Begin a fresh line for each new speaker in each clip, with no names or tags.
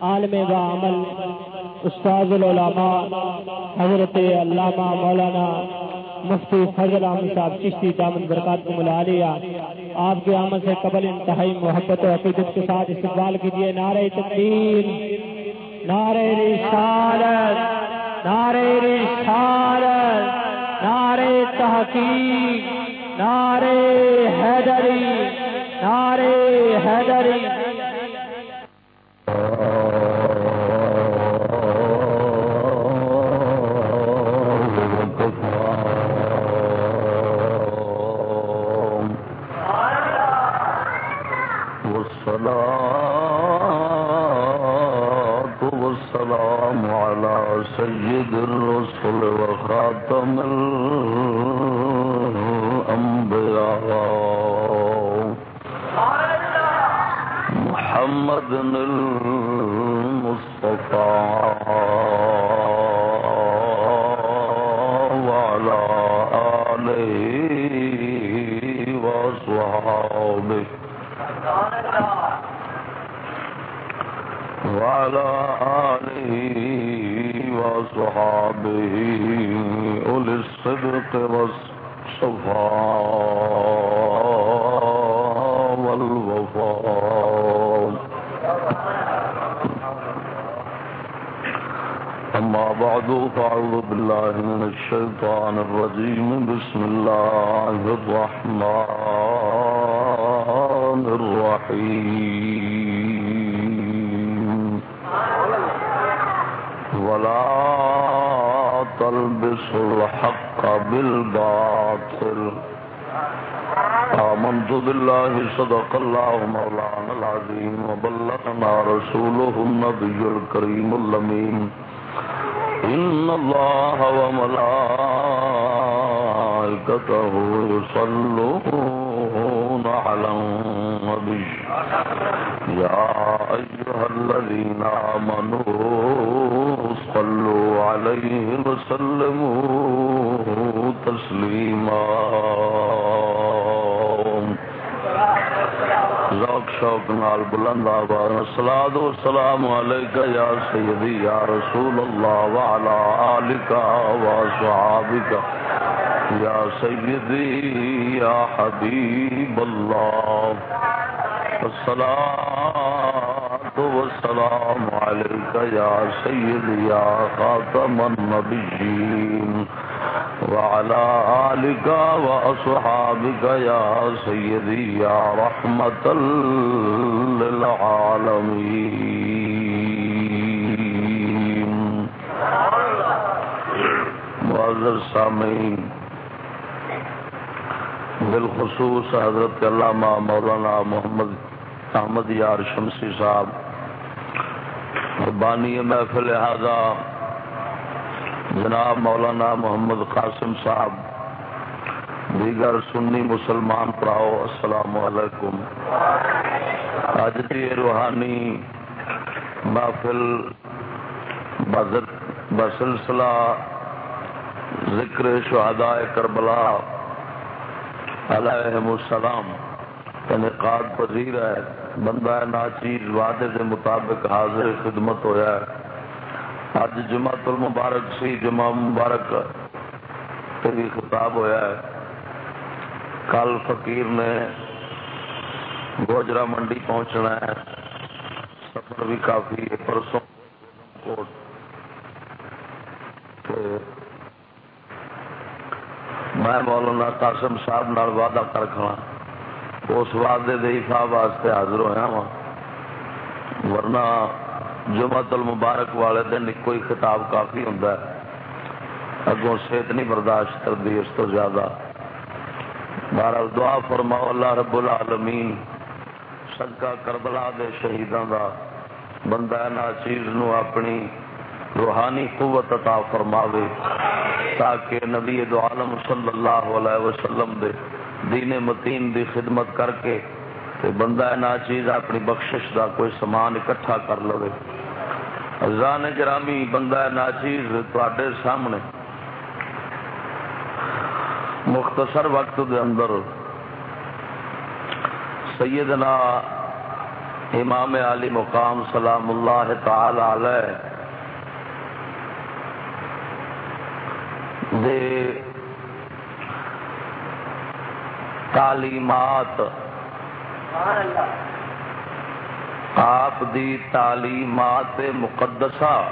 عالم و عمل استاد العلماء، حضرت علامہ مولانا مفتی فضل احمد صاحب چشتی دامن برکات کو ملا لیا۔ آپ کے عمل سے قبل انتہائی محبت و عقیدت کے ساتھ استقبال کیجیے نعرہ تقدیر نعرہ رسالت نعرہ رسالت، نعرہ تحقیق، نعرہ حیدری نعرہ حیدری۔
سيد الرسل وخاتم الأنبياء. محمد الرسل وعلى آله وصحابه أولي الصدق والصفاء والوفاء. أما بعد، فأعوذ بالله من الشيطان الرجيم. بسم الله الرحمن الرحيم. ولا تلبسوا الحق بالباطل. آمنت بالله صدق الله مولانا العظيم وبلغنا رسوله النبي الكريم اللمين إن الله وملائكته يصلون على النبي. يا أيها الذين آمنوا صلوا عليه وسلموا تسليما ذوق شوق نال بلند آباد الصلاة والسلام عليك يا سيدي يا رسول الله وعلى آلك وصحابك يا سيدي يا حبيب الله الصلاة والسلام عليك يا سيدي يا خاتم النبيين. وعلى آلك وأصحابك يا سيدي، يا رحمة للعالمين. معذر سامعين بالخصوص حضرت علامہ مولانا محمد احمد یار شمسی صاحب بانی محفل لہذا جناب مولانا محمد قاسم صاحب، دیگر سنی مسلمان پراؤ السلام علیکم۔ اج کی روحانی محفل بسلسلہ ذکر شہداء کربلا علیہ السلام یعنی انعقاد پذیر ہے۔ بندہ ناچیز وعدے کے مطابق حاضر خدمت ہویا ہے۔ اج جمع المبارک، سی جمعہ مبارک بھی خطاب ہویا ہے۔ کل فقیر نے گوجرا منڈی پہنچنا ہے۔ سفر بھی کافی ہے، پرسوں میں مولانا قاسم صاحب نال وعدہ کر کھڑا۔ اس وعدے دے حساب واسطے حاضر ہویا وا ورنہ جمعت المبارک والے دن کوئی خطاب کافی ہوں اگوں صحت نہیں برداشت کرتی اس تو زیادہ۔ بہرحال دعا فرماؤ اللہ رب العالمین صدقہ کربلا دے شہیداں دا بندہ نا چیز نو اپنی روحانی قوت عطا فرماوے تاکہ نبی دو عالم صلی اللہ علیہ وسلم دے دین متین دی خدمت کر کے تے بندہ نا چیز اپنی بخشش دا کوئی سامان اکٹھا کر لو زان گرامی، بندہ نا چیز تے سامنے۔ مختصر وقت دے اندر سیدنا امام علی مقام سلام اللہ تعالی علیہ دے تعلیمات۔ آپ دی تعلیمات مقدسہ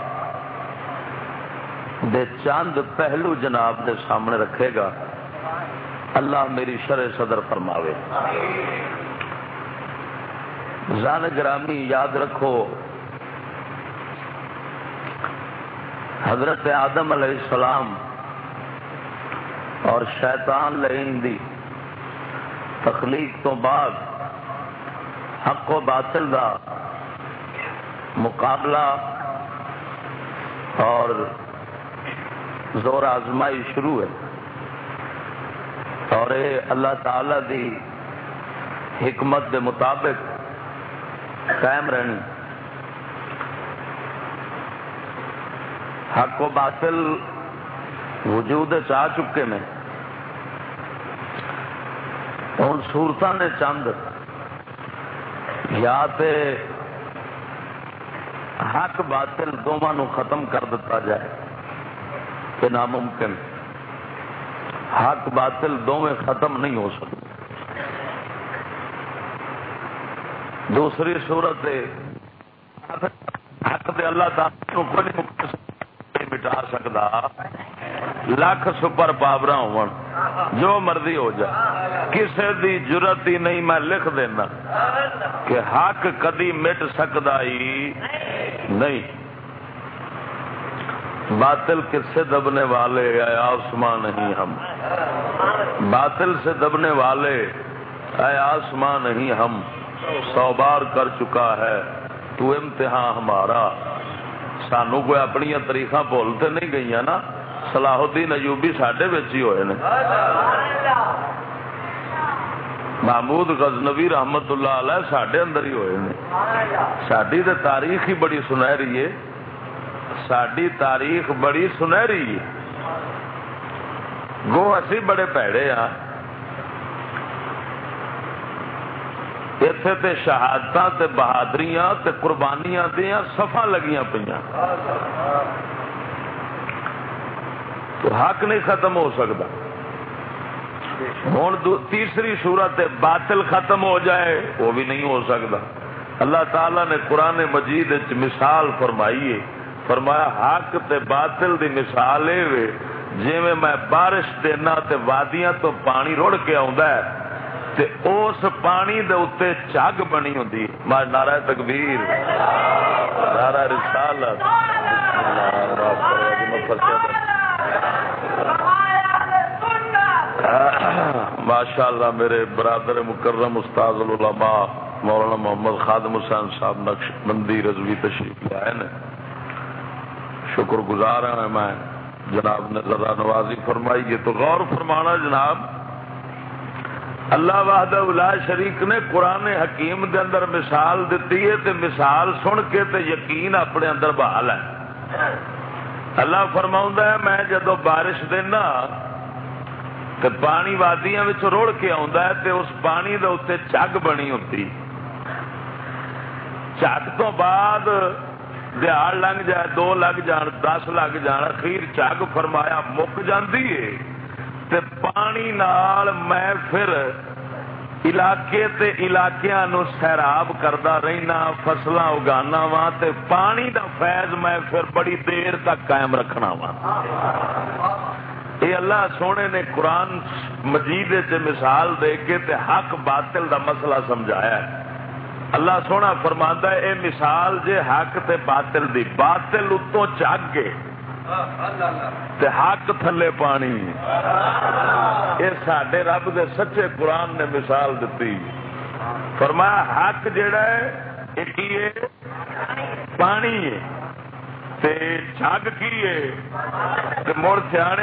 دے چند پہلو جناب دے سامنے رکھے گا۔ اللہ میری شرح صدر فرماوے۔ زان گرامی یاد رکھو، حضرت آدم علیہ السلام اور شیطان لین دی تخلیق تو بعد حق و باطل دا مقابلہ اور زور آزمائی شروع ہے۔ اور اے اللہ تعالی دی حکمت دے مطابق قائم رہنی۔ حق و باطل وجود چاہ چکے میں ہوں سورت نے چند یا تے حق باطل دونوں ختم کر دیتا جائے کہ ناممکن۔ حق باطل دونوں ختم نہیں ہو سکتے۔ دوسری صورت حق دے اللہ تعالی کوئی نہیں مٹا سکتا لاکھ سپر پاور ہو جو مرضی ہو جائے۔ کسی دی ضرورت ہی نہیں، میں لکھ دینا کہ حق کدی مٹ سکتا ہی نہیں۔ باطل کس سے دبنے والے؟ اے آسمان نہیں ہم۔ باطل سے دبنے والے؟ اے آسمان نہیں ہم۔ سو بار کر چکا ہے۔ تو امتحان ہمارا۔ سانو کوئی اپنی تاریخ بولتے نہیں گئی نا؟ صلاح الدین ایوبی سڈے ہی ہوئے نے۔ محمود غزنوی رحمت اللہ علیہ سڈے اندر ہی ہوئے ساری تو تاریخ ہی بڑی سنہری ہے۔ ساری تاریخ بڑی سنہری ہے۔ گو اسی بڑے پیڑے ہاں۔ اتے تے شہادت تے بہادریاں تے قربانیاں دیا سفا لگیاں پہ تو حق نہیں ختم ہو سکتا۔ ہوں تیسری صورت باطل ختم ہو جائے، وہ بھی نہیں ہو سکتا۔ اللہ تعالی نے قرآن مجید مثال فرمائی ہے۔ فرمایا، حق تے باطل دی مثال ہے جی میں بارش دینا تے وادیاں تو پانی رڑ کے آ تے اس پانی دے اتنے چگ بنی ہوتی مار نارا تکبیر نارا رسالت۔ ماشاء اللہ میرے برادر مکرم استاد العلماء مولانا محمد خادم حسین صاحب نقش بندی رضوی تشریف لے آئے شکر گزار ہوں میں۔ جناب نے ذرا نوازی فرمائی ہے تو غور فرمانا جناب۔ اللہ وحدہ الا شریک نے قرآن حکیم دے اندر مثال دیتی ہے تے مثال سن کے تے یقین اپنے اندر بحال ہے۔ اللہ فرما ہے، میں جدو بارش دینا تے پانی وادیاں روڑ کے ہے تے اس پانی دے اتنے چگ بنی ہوتی چگ تو بعد دیہڑ لنگ جائے دو لگ جان دس لگ جان اخیر چگ فرمایا مک جاندی ہے تے پانی نال میں پھر علاقے تے علاقیاں نو سیراب کردا رہنا فصلاں اگانا وا تے پانی دا فیض میں پھر بڑی دیر تک قائم رکھنا وا یہ اللہ سونے نے قرآن مجید سے مثال دے کے تے حق باطل دا مسئلہ سمجھایا ہے۔ اللہ سونا فرماندا ہے، اے مثال جے حق تے باطل دی، باطل اتوں چگ کے تے حق تھلے پانی۔ یہ سڈے رب دے سچے قرآن نے مثال دیتی فرمایا، حق جڑا ہے یہ پانی ہے۔ جگ کی مڑ سیا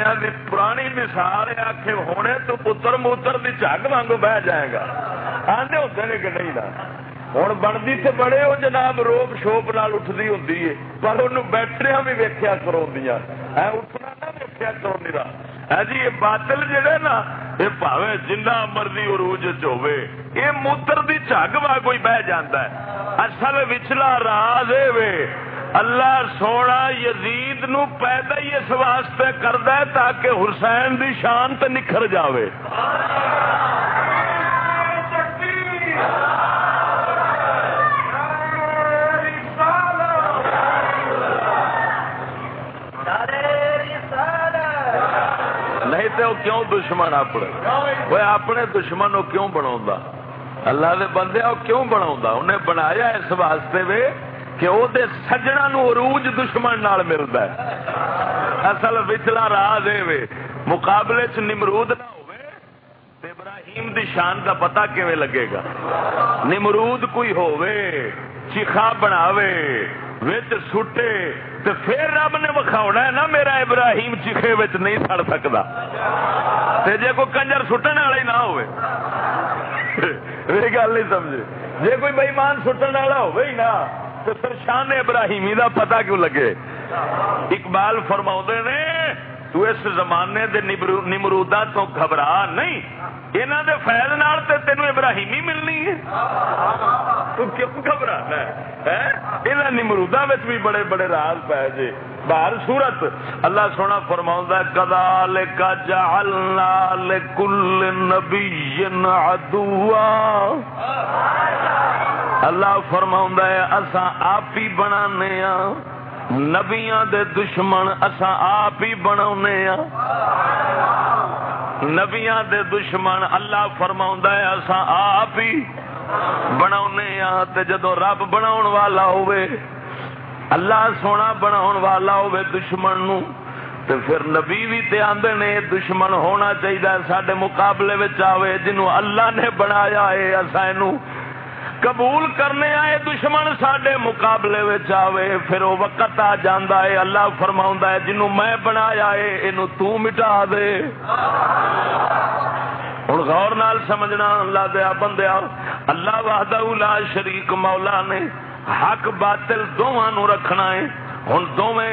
پرانی مثال آخ ہونے تو پتر موتر کی جگ وانگو بہ جائے گا۔ آدھے ہوتے ہیں کہ نہیں نا؟ ہوں بنتی تو بڑے وہ جناب، روب شوپ نال اٹھتی ہوں پر ان بیٹریاں بھی ویخیا کرا اٹھنا نہ ویخیا کرا ہے جی یہ باطل جہے نا یہ پاوے جنہ مرضی عروج ہوے یہ موتر دی جگ وا کوئی بہ جاتا ہے۔ اصل وچلا راز وے۔ اللہ سونا یزید نو پیدا ہی اس واسطے کردا ہے تاکہ حسین دی شان تے نکھر جاوے۔ نہیں تو کیوں دشمن اپنے؟ وہ اپنے دشمن وہ کیوں بنا اللہ دے بندے وہ کیوں بنا انہیں بنایا اس واسطے وے کہ وہ سجنا عروج دشمن نال ملتا ہے۔ اصل وچلا راہ دے وے مقابلے چ نمرود نہ ہوئے ابراہیم دی شان دا پتہ کیویں لگے گا۔ نمرود کوئی ہووے، چیخا بناوے، وچ سٹے تے پھر رب نے وکھاونا ہے نا میرا ابراہیم چیخے وچ نہیں سڑ سکدا۔ تے جے کوئی کنجر سٹن والا ہی نہ ہوئے یہ گل نہیں سمجھے۔ جے کوئی بےمان سٹن والا ہوئے ہی نہ۔ تو پھر شان ابراہیمی دا پتہ کیوں لگے؟ اقبال فرما نے، تو اس زمانے دے نمرودا تو گھبرا نہیں۔ انہوں دے فیض نال تے تینو ابراہیمی ملنی ہے۔ تو کیوں گھبرانا ہے؟ انہاں نمرودا وچ بھی بڑے بڑے راز پے جے۔ بہر صورت اللہ سونا فرماؤں کذالک جعلنا لکل نبی عدوا. اللہ فرماؤں اساں آپ ہی بنانے ہاں۔ نبیاں دے دشمن اساں آپ ہی بناونے ہاں۔ نبیاں دے دشمن اللہ فرماؤں اساں آپ ہی بناونے ہاں۔ تے جدو رب بناون والا ہوئے اللہ سونا بناون والا ہوئے دشمن نو، تے پھر نبی بھی تے آندے نے دشمن ہونا چاہیے سڈے مقابلے آوے، جنوں اللہ نے بنایا ہے اسا اینو قبول کرنے آئے دشمن سڈے مقابلے آوے، پھر وہ وقت آ جانا ہے، اللہ فرما ہے، جنوں میں بنایا ہے یہ تو مٹا دے۔ ہوں غور نال سمجھنا اللہ دیا بندیا، اللہ وحدہ لا شریک مولا نے حق باطل دونوں رکھنا ہے۔ ہوں دونوں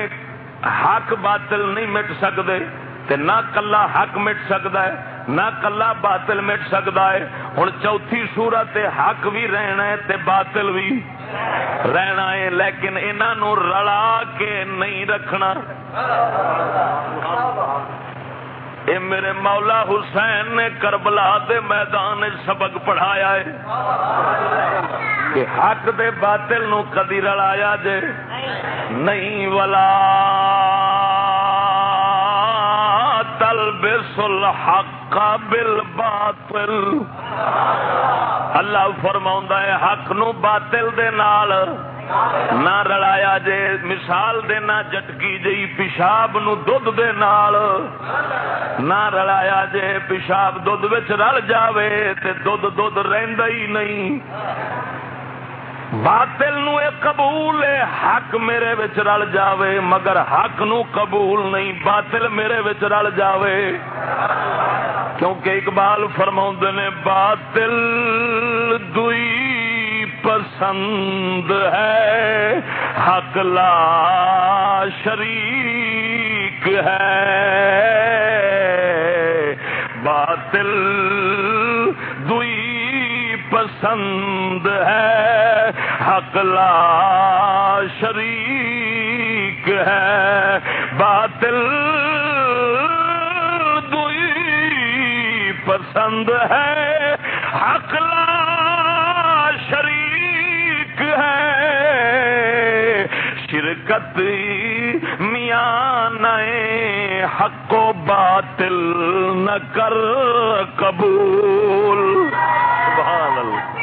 حق باطل نہیں مٹ سکتے تے نہ کلا حق مٹ سکتا ہے، نہ کلا باطل مٹ سکتا ہے۔ ہوں چوتھی سورت حق بھی رہنا ہے تے باطل بھی رہنا ہے، لیکن انہوں رلا کے نہیں رکھنا۔ اے میرے مولا حسین نے کربلا دے میدان سبق پڑھایا ہے کہ حق دے باطل نو کدی رلایا جے؟ نہیں، ولا۔ تلبس الحق بالباطل. اللہ فرماؤں ہے، حق نو باطل دے نال نہ رلایا جے، مثال دینا جٹکی جئی، پیشاب نو دودھ دے نال نہ رلایا جے، پیشاب دودھ وچ رل جاوے تے دودھ دودھ رہندا ہی نہیں۔ باطل نو اے قبول ہے حق میرے وچ رل جاوے، مگر حق نو قبول نہیں، باطل میرے وچ رل جاوے۔ کیونکہ اقبال فرما نے، باطل دئی پسند ہے، حق لا شریک ہے۔ باطل پسند ہے، حق لا شریک ہے۔ باطل دوئی پسند ہے، حق لا شریک ہے۔ شرکت میاں نئے حق و باطل نہ کر قبول۔ سبحان اللہ۔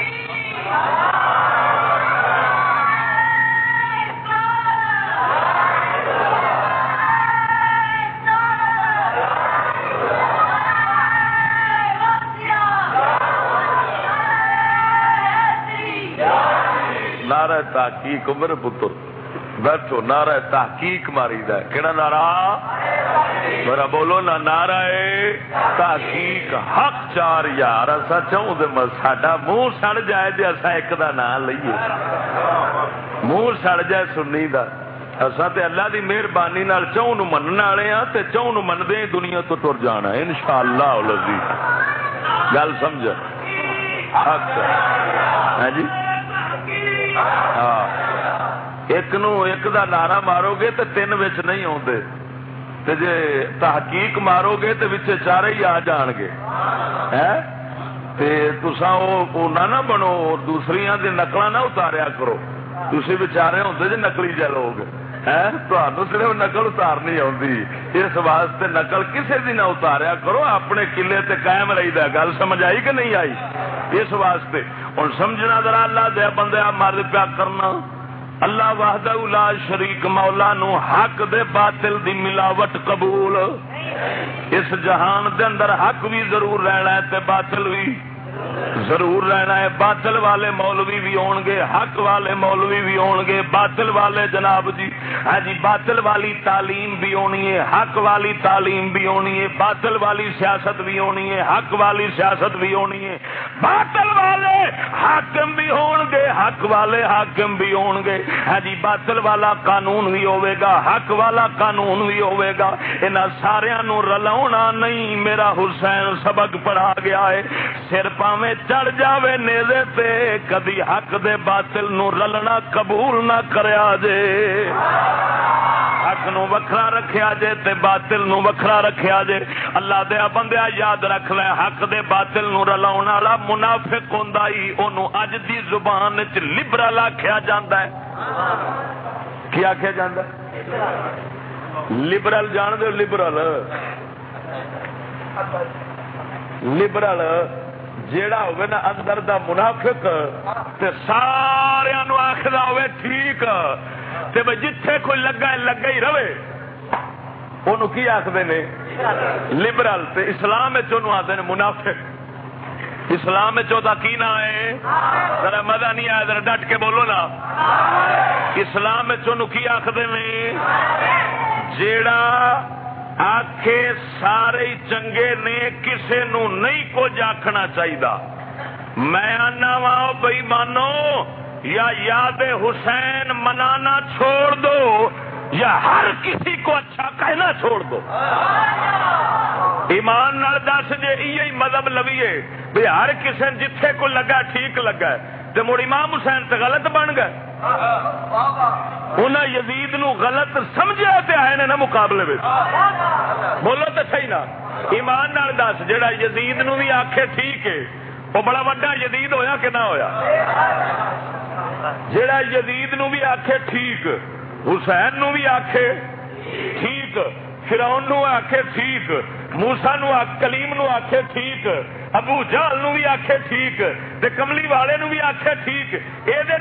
نعرہ تحقیق میرے پتر۔ بیٹھو، نعرہ تحقیق ماری دا کہنا نعرہ؟ میرا بولو نا، نعرہ تحقیق حق چار یار ایسا چاہوں دے ساڈا منہ سڑ جائے جی ایسا ایک دا نام لئیے۔ منہ سڑ جائے سنی دا۔ اصا تے اللہ دی مہربانی نال چوں نو منن والے ہاں تے چوں نو مندے ہی ہاں دنیا تو ٹر جانا ہے۔ انشاءاللہ العزیز۔ گل سمجھ حق ہے ہاں جی؟ ہاں۔ ایک نو ایک دا نعرہ مارو گے تے تین وچ نہیں آوندے تے جے تحقیق مارو گے تے وچ چارے ہی آ جان گے۔ ہیں؟ تے تسا او نہ نہ بنو دوسریاں دی نقلاں نہ اتاریا کرو۔ تھی بچارے ہوتے جی نکلی جی لوگ صرف نقل اتارنی آتی اس واسطے نقل کسی بھی نہ اتاریا کرو، اپنے کلے تے قائم رہی دا گل سمجھ آئی کہ نہیں آئی؟ اس واسطے۔ ہوں سمجھنا ذرا اللہ دیا بندے مرد پیا کرنا۔ اللہ واہد الا شریک مولا نو حق دے باطل دی ملاوٹ قبول۔ اس جہان دے اندر حق بھی ضرور رہنا ہے تے باطل بھی۔ ضرور رہنا ہے۔ باطل والے مولوی بھی ہون گے، حق والے مولوی بھی ہون گے۔ باطل والے جناب جی ہاں جی باطل والی تعلیم بھی ہونی ہے، حق والی تعلیم بھی ہونی ہے، باطل والی سیاست بھی ہونی ہے، حق والی سیاست بھی ہونی ہے۔ باطل والے حاکم بھی ہون گے، حق والے حاکم بھی ہون گے۔ ہاں جی باطل والا قانون بھی ہوے گا، حق والا قانون بھی ہوے گا۔ ان سارا نو رلاؤنا نہیں، میرا حسین سبق پڑھا گیا ہے۔ سر پاوے چڑھ جاوے نیزے تے، کدی حق دے باطل نو رلنا قبول نہ کریا جے۔ حق نو وکھرا رکھیا جے تے باطل نو وکھرا رکھیا جے۔ اللہ دیا بندیا یاد رکھ لے، حق دے باطل نو رلاؤن والا منافق ہوندا ہی، اونوں اج دی زبان وچ لبرل آکھیا جاندا ہے۔ کی آکھیا جاندا ہے؟ لبرل جان دے، لبرل۔ لبرل۔ جیڑا ہوگا نا اندر دا منافق، تے سارے آخر ہوئے ٹھیک، تے بھائی جتھے کوئی لگا لگا ہی رہے۔ انہوں کی آخر نے؟ لبرل، تے اسلام آتے ہیں منافق۔ اسلام چوتھا کی نہ ہے؟ ذرا مزہ نہیں آیا، ذرا ڈٹ کے بولو نا۔ اسلام چونو کی آخر نے؟ جیڑا آخے سارے چنگے نے، کسے نو نہیں کچھ آخنا چاہیے میں آنا وا بئی مانو یا یاد حسین منانا چھوڑ دو، یا ہر کسی کو اچھا کہنا چھوڑ دو۔ ایمان نال دس جی یہی مذہب لویے بھی ہر کسی جتھے کو لگا، ٹھیک لگا۔ تو مڑ امام حسین تو غلط بن گئے۔ انہیں یزید نو غلط سمجھا تے آئے نے نا مقابلے میں بولو تو صحیح نا۔ ایمان نال دس، جڑا یزید نو بھی آخے ٹھیک ہے وہ بڑا وڈا یزید ہویا کہ نہ ہویا؟ جڑا یزید نو بھی آخے ٹھیک، حسین نو بھی آخے ٹھیک فراؤن نو آخے ٹھیک موسا نو کلیم نو آخے ٹھیک ابو جال نو بھی آخے ٹھیک، تے کملی والے نو بھی آخے ٹھیک۔ یہ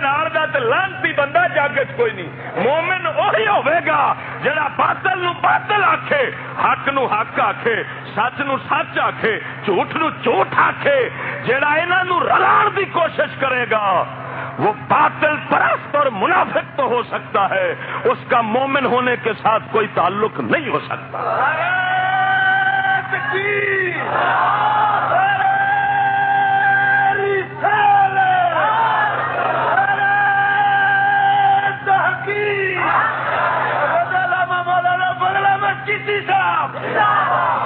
لانتی بندہ جگ کوئی نہیں۔ مومن وہی ہوے گا جڑا باطل نو باطل آخے حق نو حق آخے سچ نو سچ آخے جھوٹ نو جھوٹ آخے جڑا یہاں نو رلان دی کوشش کرے گا۔ وہ باطل پرست اور منافق تو ہو سکتا ہے۔ اس کا مومن ہونے کے ساتھ کوئی تعلق نہیں ہو سکتا۔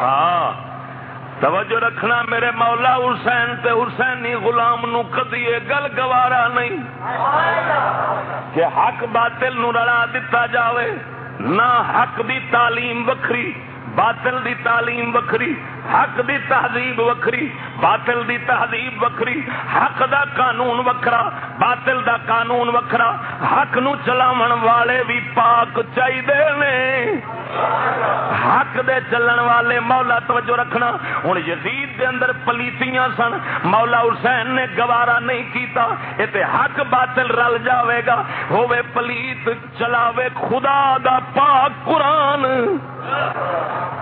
ہاں توجہ رکھنا میرے مولا حسین تے حسینی غلام نو کدی یہ گل گوارا نہیں کہ حق باطل نو رلا دتا جاوے، نہ حق دی تعلیم وکری باطل دی تعلیم وکری حق دی تہذیب وکری باطل دی تہذیب وکری حق دا قانون وکرا باطل دا قانون وکرا حق نو چلاون والے بھی پاک چاہیے نے۔ حق دے چلن والے مولا توجہ رکھنا۔ ہوں یزید دے اندر پلیتیاں سن۔ مولا حسین نے گوارا نہیں کیتا۔ اتے حق باطل رل جاوے گا۔ ہوے پلیت چلاوے خدا دا پاک قرآن۔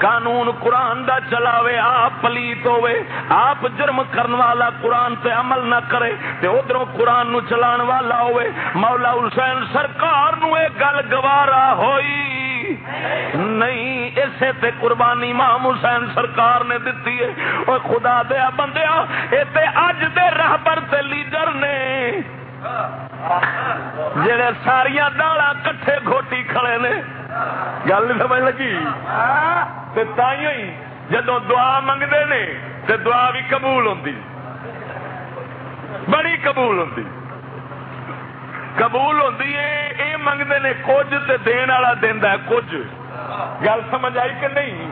قانون قرآن دا چلاوے آپ پلیت ہوے آپ جرم کرن والا قرآن تے عمل نہ کرے۔ تے ادھر قرآن نو چلان والا ہوے مولا حسین سرکار نو ایک گل گوارا ہوئی۔ نہیں، اسے تے قربانی امام حسین سرکار نے دیتی ہے۔ اور خدا دیا بندیا اے اج دے رہبر تے لیڈر نے۔ جڑے ساریا دالا کٹھے گھوٹی کھڑے نے۔ گل نہیں سمجھ لگی؟ ہی جدو دعا منگتے نے تو دعا بھی قبول ہوتی بڑی قبول ہوتی قبول ہوتی ہے یہ منگتے نے کچھ تو دن والا دینا کچھ۔ گل سمجھ آئی کہ نہیں؟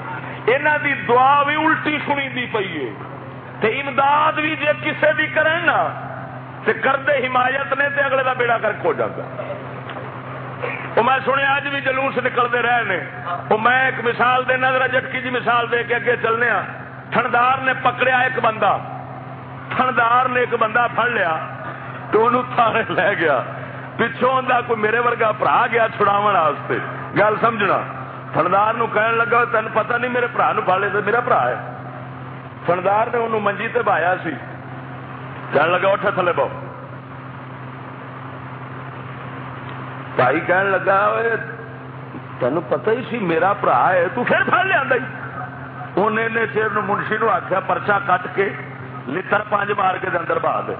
یہاں دی دعا بھی الٹی سنی دی پی ہے امداد بھی جی کسے بھی کریں نا، تے کردے حمایت نے تے اگلے دا بیڑا کر ہو جاتا وہ میں سنیا اج بھی جلوس نکلتے رہے نے۔ وہ میں ایک مثال دینا، ذرا جٹکی جی مثال دے کے اگے چلنے ہاں۔ تھندار نے پکڑیا ایک بندہ۔ تھندار نے ایک بندہ پھڑ لیا تو انہوں تھانے لے گیا۔ پچھوں کوئی میرے ورگا برا گیا چھڑاو واسطے۔ گل سمجھنا۔ تھندار نو کہن لگا تین پتہ نہیں میرے برا نو پڑ تو میرا برا ہے۔ تھندار نے انہوں منجی تے بایا سی۔ کہنے لگا اٹھا تھلے بہو۔ بھائی کہنے لگا تین پتا ہی سی میرا برا ہے، تو پھر پڑ لیا انہیں نے شیر منشی نو آخیا پرچا کٹ کے لتر پانچ مار کے اندر بہا دے۔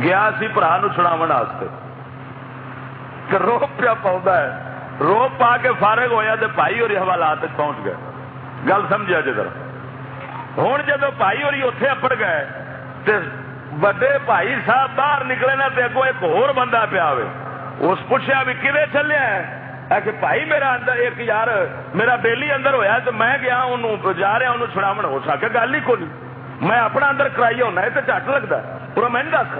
گیا سی برا چھڑاو واسطے۔ پیا پاؤں ہے۔ پا کے فارغ ہویا تو بھائی اور حوالات پہنچ گئے۔ گل سمجھا جی ذرا۔ ہوں جب بھائی اور اتے اپڑ گئے وڈے بھائی صاحب باہر نکلے نا اگو ایک ہور بندہ پیا اس پوچھا بھی کدے چلے کہ بھائی میرا اندر ایک یار میرا بیلی اندر ہویا تو میں گیا انہوں جا رہا انہوں چھڑاو ہو سکے گل ہی کو میں اپنا اندر کرائی ہونا یہ تو چٹ لگتا پورا میں دس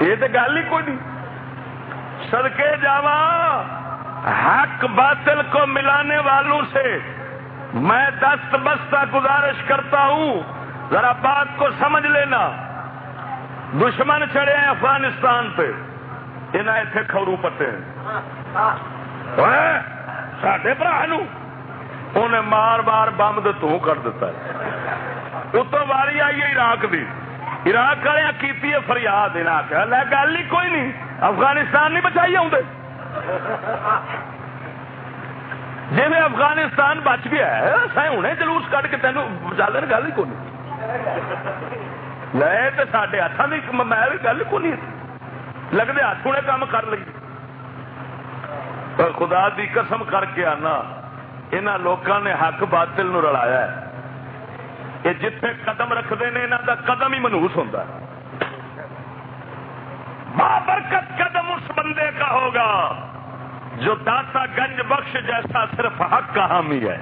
یہ تو گل ہی کوئی نہیں۔ سدکے جاوا حق باطل کو ملانے والوں سے میں دست بستہ گزارش کرتا ہوں۔ ذرا بات کو سمجھ لینا۔ دشمن چڑھے ہیں افغانستان پہ۔ انہیں اتنے کھورو پتے ہیں۔ سڈے برا انہیں مار مار بمب تو کر دیتا ہے۔ اتو واری آئی ہے عراق دی۔ عراق والے کی فریاد لے گل ہی کوئی نہیں، افغانستان نہیں بچائی آؤں جی میں افغانستان بچ گیا ہے ہوں جلوس کٹ کے تینوں بچا دین گل ہی کون لے تو سڈے ہاتھوں کی میں بھی گل کون لگتے ہاتھ ہونے کام کر لی خدا دی قسم کر کے آنا یہاں لوگوں نے حق باطل نو رلایا ہے۔ یہ جتھے قدم رکھتے ہیں یہاں کا قدم ہی منوس ہوتا ہے۔ بابرکت قدم اس بندے کا ہوگا جو داتا گنج بخش جیسا صرف حق کا حامی ہے۔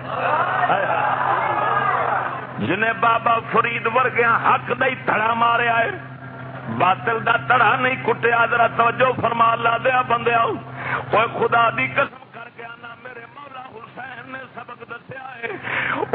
جنہیں بابا فرید ورگیا حق دئی تڑا مارے آئے، باطل دا تڑا نہیں کٹیا، ذرا توجہ فرما لا دیا بندے آؤ خدا دی قسم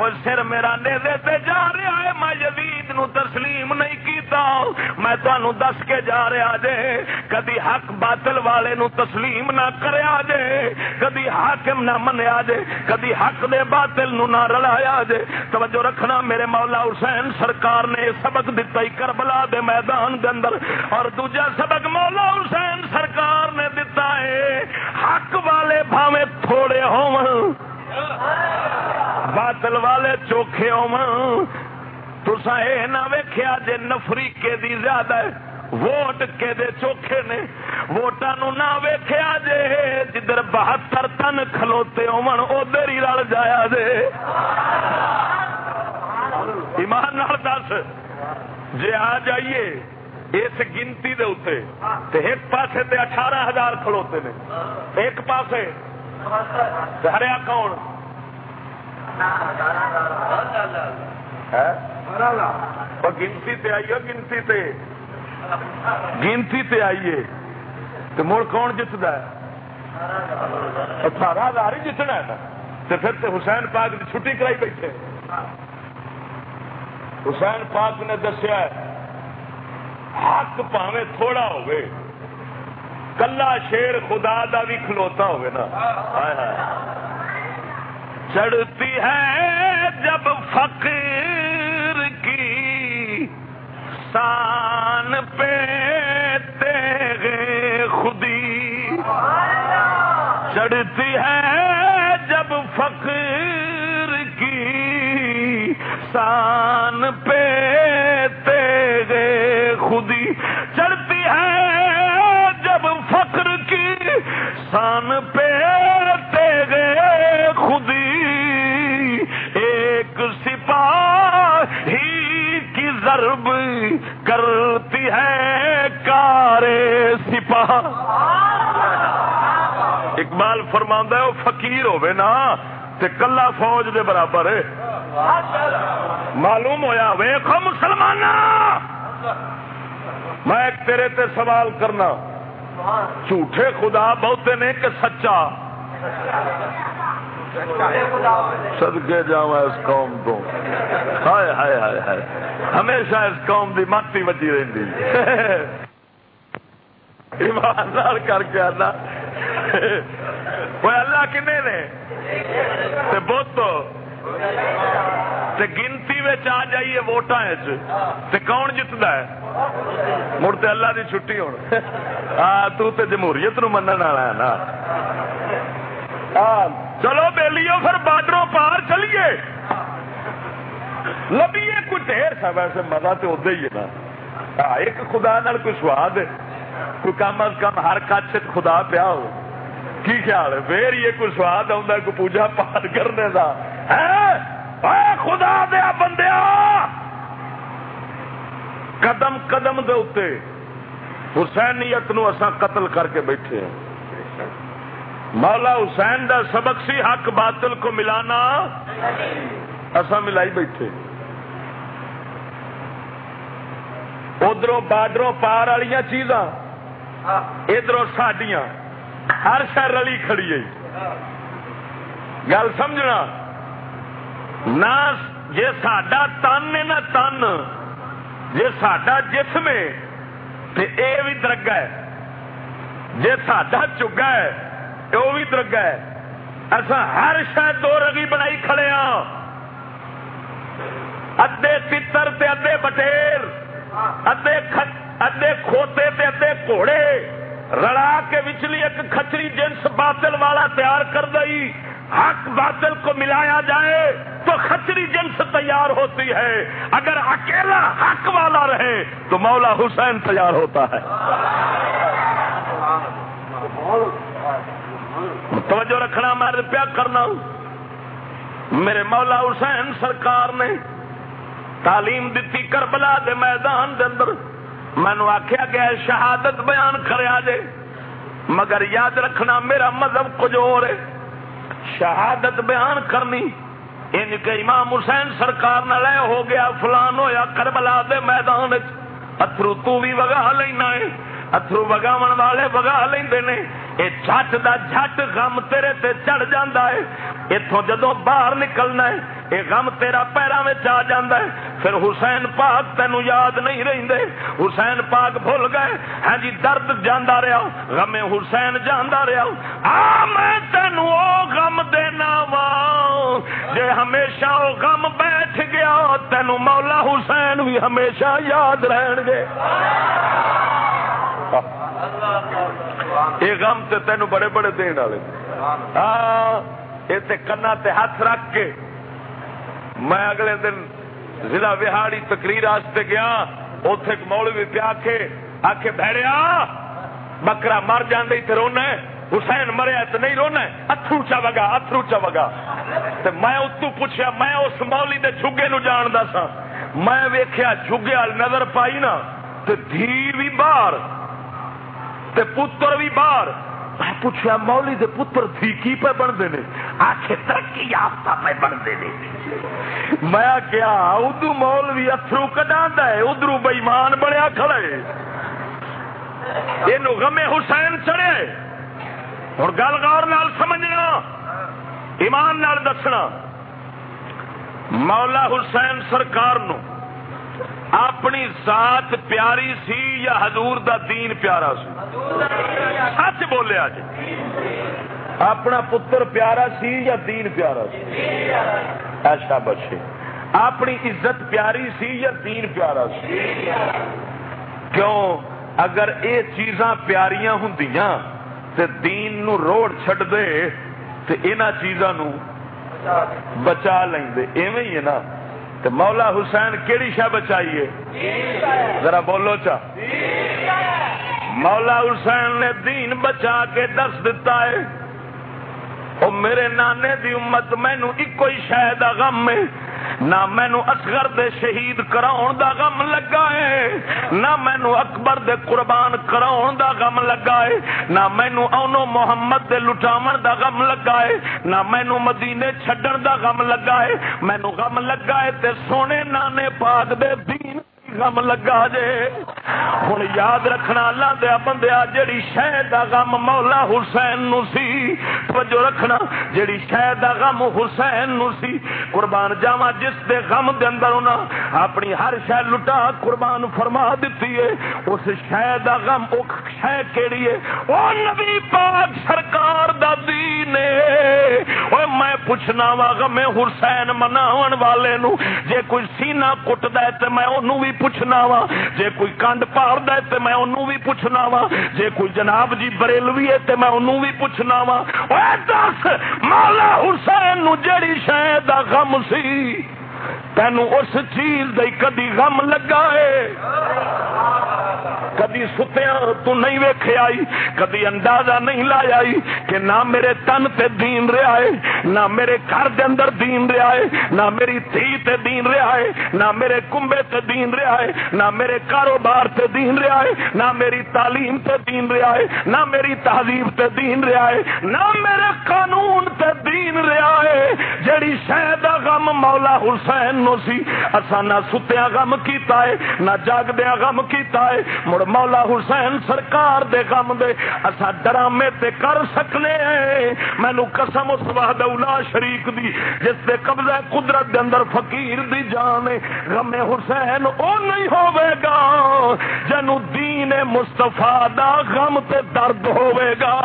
ہے اور سر میرا نیزے تے جا رہا ہے، میں یزید نو تسلیم نہیں کیتا۔ میں تانوں دس کے جا رہا جے، کدی حق باطل والے نو تسلیم نہ کریا جے، کدی حاکم نہ منیا جے، کدی حق دے باطل نو نہ رلایا جے۔ توجہ رکھنا، میرے مولا حسین سرکار نے سبق دتا ہی کربلا دے میدان دے اندر۔ اور دوجا سبق مولا حسین سرکار نے دتا ہے، حق والے بھاوے تھوڑے ہون۔ باطل والے چوکھے ہون تسا یہ نہ ویکیا جے نفری کے دی زیادہ ہے۔ ووٹ کے دے چوکھے نے۔ ووٹاں نو نہ ویکھیا جے جدھر بہتر تن کھلوتے ہون ادھر ہی رل جایا جے۔ ایمان نال دس۔ جے آ جائیے اس گنتی دے اتنے تے ایک پاسے تے اٹھارہ ہزار کھلوتے نے۔ ایک پاسے۔ ہریا کون؟ گنتی تے آئیے، گنتی تے۔ گنتی تے آئیے۔ تو مڑ کون جتنا ہے؟ اٹھارہ ہزار ہی جتنا ہے تو پھر تو حسین پاک کی چھٹی کرائی بیٹھے۔ حسین پاک نے دسیا حق پاوے تھوڑا ہوئے کلا شیر خدا دا بھی کھلوتا ہوئے نا۔ چڑھتی ہے جب فقیر کی سان پہ تیرے خودی۔ چڑھتی ہے جب فقیر کی سان پہ تیرے خودی۔ چڑھتی ہے جب فقر کی سان پہ سپاہ اقبال فرما وہ فقیر ہوے نا، تے کلا فوج دے برابر ہے۔ معلوم ہویا ویخو مسلمان میں تیرے تے سوال کرنا۔ جھوٹے خدا بہتے نے کہ سچا؟ سدکے جا اس قوم تو۔ ہائے ہائے ہائے ہائے۔ ہمیشہ اس قوم دی ماتی بچی رہی ایماندار کر کے آنا۔ وہ اللہ کنے نے؟ تے بہت گنتی آ جائیے ووٹاں کون جتنا ہے؟ مڑ تے اللہ دی چھٹی ہوں ہاں تو تے جمہوریت نو منن والا ہے نا۔ چلو بیلیو پھر بارڈروں پار چلیے۔ لبیے کوئی ڈھیر سا، ویسے مزہ تو ادا ہی ہے نا۔ ایک خدا نال کوئی سواد ہے۔ کوئی کم از کم ہر کچھ خدا پیا ہو۔ کی خیال ہے؟ پھر یہ کوئی سواد آتا کوئی پوجا پاٹ کرنے کا اے خدا دیا بندیا قدم قدم دے اتے حسینیت نو اسا قتل کر کے بیٹھے ہیں۔ مولا حسین دا سبق سی، حق باطل کو ملانا۔ اسا ملائی بیٹھے۔ ادھر بارڈروں پار والی چیزاں۔ ادھر ساڈیاں، ہر شہر رلی کھڑی ہے۔ گل سمجھنا؟ نہ جی سڈا تن ہے، نہ تن۔ جی سڈا جسم ہے تو یہ بھی درگا ہے۔ جی سڈا چگا ہے وہ بھی درگا ہے۔ اصا ہر شاید دو رگی بنائی کھڑے ہاں۔ ادے تر ادے بٹیر ادے ادے کھوتے تے ادے گھوڑے رڑا کے وچلی ایک کچری جنس باطل والا تیار کر دئی حق باطل کو ملایا جائے تو کچری جنس تیار ہوتی ہے اگر اکیلا حق والا رہے تو مولا حسین تیار ہوتا ہے توجہ رکھنا میں رپیا کرنا ہوں میرے مولا حسین سرکار نے تعلیم دیتی کربلا دے میدان دے اندر مینو آخیا گیا شہادت بیان کریا جے۔ مگر یاد رکھنا میرا مذہب کچھ اور ہے۔ شہادت بیان کرنی ان کے امام حسین سرکار نہ لے ہو گیا، فلان ہویا کربلا دے میدان اترو تو بھی وگا لینا ہے۔ اترو وگاون والے وگا لیندے نے اے جھٹ دا جھٹ غم تیرے تے چڑھ جاندا ہے ایتھوں جدوں باہر نکلنا ہے اے غم تیرا پیراں وچ آ جاندا ہے پھر حسین پاک تینو یاد نہیں رہندے حسین پاک بھول گئے ہاں جی درد جاندا رہیا غم حسین جاندا رہیا آ میں تینو او غم دینا وا جے ہمیشہ او غم بیٹھ گیا تینو مولا حسین بھی ہمیشہ یاد رہن گے یہ غم تے تینو بڑے بڑے دین والے۔ ہاں یہ کنا تے ہاتھ رکھ کے میں اگلے دن ضلع وہاڑی تقریر واسطے گیا۔ اتے مولوی پیا کے آ کے بہڑیا بکرا مر جانے تے رونا ہے۔ حسین مریا تو نہیں رونا اترو چا وگا اترو چا وگا۔ میں اتو پوچھا میں اس مولی دے جھگے نو جاندا سا میں ویکھیا، جھگے نظر پائی نا، تے دھی بھی باہر۔ تے پتر بھی باہر۔ میں پوچھا مولی دے پتر تھی کی پہ بنتے نے آخر ترقی یافتہ پہ بنتے نے میں کیا ادو مول بھی اترو کٹا ہے ادھر بئیمان بنیا کھڑے یہ غمے حسین چڑھے ہوں گل گور نال سمجھنا، ایمان نال دسنا۔ مولا حسین سرکار نو اپنی ذات پیاری سی یا حضور دا دین پیارا سی؟ سچ بولیا جی اپنا پتر پیارا سی یا دین پیارا سی؟ ایسا بچے اپنی عزت پیاری سی یا دین پیارا سی؟ کیوں؟ اگر یہ چیزاں پیاریاں ہوں تو دین نو روڑ چھڈ دے تو انہاں چیزاں نو بچا لیں دے، ایویں ہی ہے نا۔ تو مولا حسین کیڑی شہ بچائیے؟ ذرا بولو چا۔ مولا حسین نے دین بچا کے دس دتا ہے۔ او میرے نانے دی امت مینو ایک ہی شاید غم ہے۔ نہ مینو اصغر دے شہید کراؤن دا غم لگا ہے، نہ مینو اکبر دے قربان کراؤن دا غم لگا ہے، نہ مینو اونو محمد دے لٹاون دا غم لگا ہے، نہ مینو مدینے چھڈن دا غم لگا ہے۔ مینو غم لگا ہے تے سونے نانے پاک دے دین غم لگا جے۔ ہوں یاد رکھنا اللہ دیا بندیا، جیڑی شہ دا غم مولا حسین نو سی۔ توجہ رکھنا، جیڑی شہ دا غم حسین نو سی۔ قربان جاوا جس دے غم دے اندر انہاں اپنی ہر شہ لٹا قربان فرما دیتی ہے۔ اس شہ دا غم، او شہ کیڑی ہے؟ او نبی پاک سرکار دا دین ہے۔ او میں پوچھنا وا، غم حسین مناون والے نو۔ جے کوئی سینہ کٹدا ہے، تے میں اونوں بھی پوچھنا وا۔ جے کوئی کنڈ پار دے تے میں اونوں بھی پوچھنا وا۔ جے کوئی جناب جی بریلوی ہے تے میں اونوں بھی پوچھنا وا۔ اوے دس، مولا حسین نو جڑی شے دا غم سی تینوں اس چیز دے کدی غم لگا ہے۔ کدی ستیا تو نہیں ویکھے آئی، کدی اندازہ نہیں لایا آئی کہ نہ میرے تن تے دین رہا ہے، نہ میرے گھر دے اندر دین رہا ہے، نہ میری تھی تے دین رہا ہے، نہ میرے کنبے تے دین رہا ہے، نہ میرے کاروبار تے دین رہا ہے، نہ میری تعلیم تے دین رہا ہے، نہ میری تہذیب تے دین رہا ہے، نہ میرے قانون تے دین رہا ہے۔ جڑی شاید غم مولا حسین نو سی اسا نہ ستیا غم کیتا ہے، نہ جاگدیا غم کیتا ہے، مڑ مولا حسین سرکار دے غم دے، اسا ڈرامے تے کر سکنے ہیں۔ مینو قسم اس وحدہ اولا شریک دی، جس دے قبضہ قدرت دے اندر فقیر دی جان ہے۔ غم حسین او نہیں ہوے گا جنو دین مصطفیٰ دا غم تے درد ہوے گا۔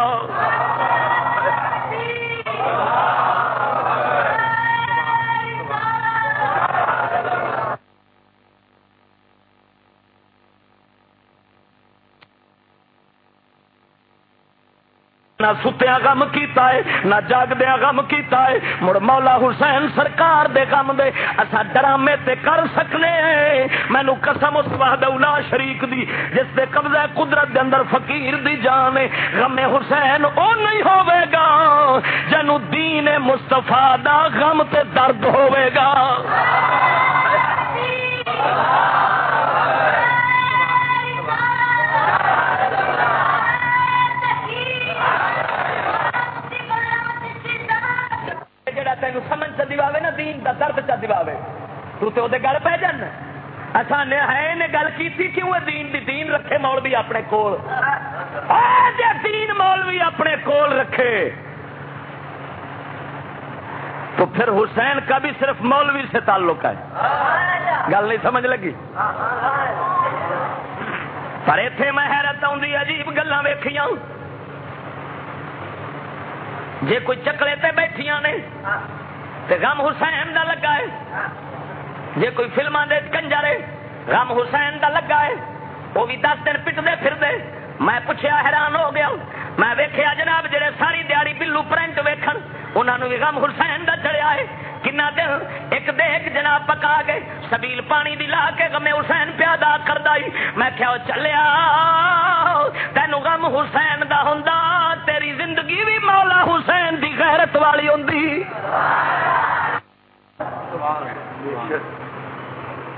نہ ستیا غم کیتا ہے، نہ جاگدیا غم کیتا ہے۔ مڑ مولا حسین سرکار دے غم دے اسا ڈرامے تے کر سکنے ہیں۔ مینو قسم اس وحدہ شریک دی، جس دے قبضہ قدرت دے اندر فقیر دی جان غم حسین او نہیں ہوے گا جنو دین مصطفیٰ دا غم تے درد ہوے گا۔ نا دین دا درد تو تے اودے گل پہ جان۔ اچھا نے ہے نے گل کیتی، کیوں ہے دین دی دین رکھے مولوی اپنے کول؟ اے دین مولوی اپنے کول رکھے۔ تو پھر حسین کا بھی صرف مولوی سے تعلق ہے۔ گل نہیں سمجھ لگی؟ پر اتے میں حیرت آؤں عجیب گلا ویخیاں جے کوئی چکلے تے بیٹھیاں نے تے غم حسین دا لگا ہے۔ جے کوئی فلماں دے کنجرے غم حسین دا لگا ہے۔ وہ بھی دس دن پٹدے پھر دے میں پوچھیا حیران ہو گیا میں ویکھیا جناب جڑے ساری دیہڑی بلو پرنٹ ویکھن، انہاں نو بھی غم حسین دا چڑھیا ہے۔ کنا دن ایک دیکھ جناب پکا گئے، سبیل پانی دی لا کے غم حسین پیادا کردا ہی میں کیا چلیا تینو غم حسین دا ہوندا۔ حسین دی غیرت والی ہوندی۔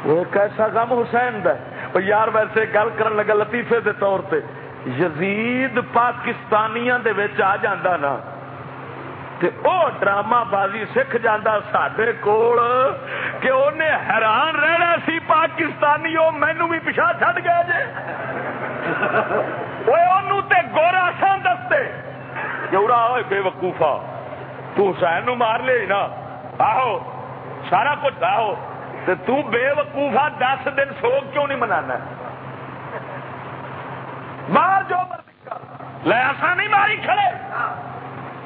وہ کیسا غم حسین دا ہے؟ یار ویسے گل کرن لگا لطیفے دے طور تے۔ یزید پاکستانیاں دے وچ آ جاندا نا۔ تے او ڈرامہ بازی سکھ جانا سڈے کول کہ انہیں حیران رہنا سی پاکستانی وہ مینو بھی پچھا چڈ گیا جے۔ اوے اونوں تے گورا سان دستے جورا ہوئے بے وقوفا۔ تو حسین نو مار لے نا۔ آہو، سارا کچھ آہو۔ تے تو بے وقوفا دس دن سوگ کیوں نہیں منانا؟ مار جو لے ایسا نہیں ماری کھڑے۔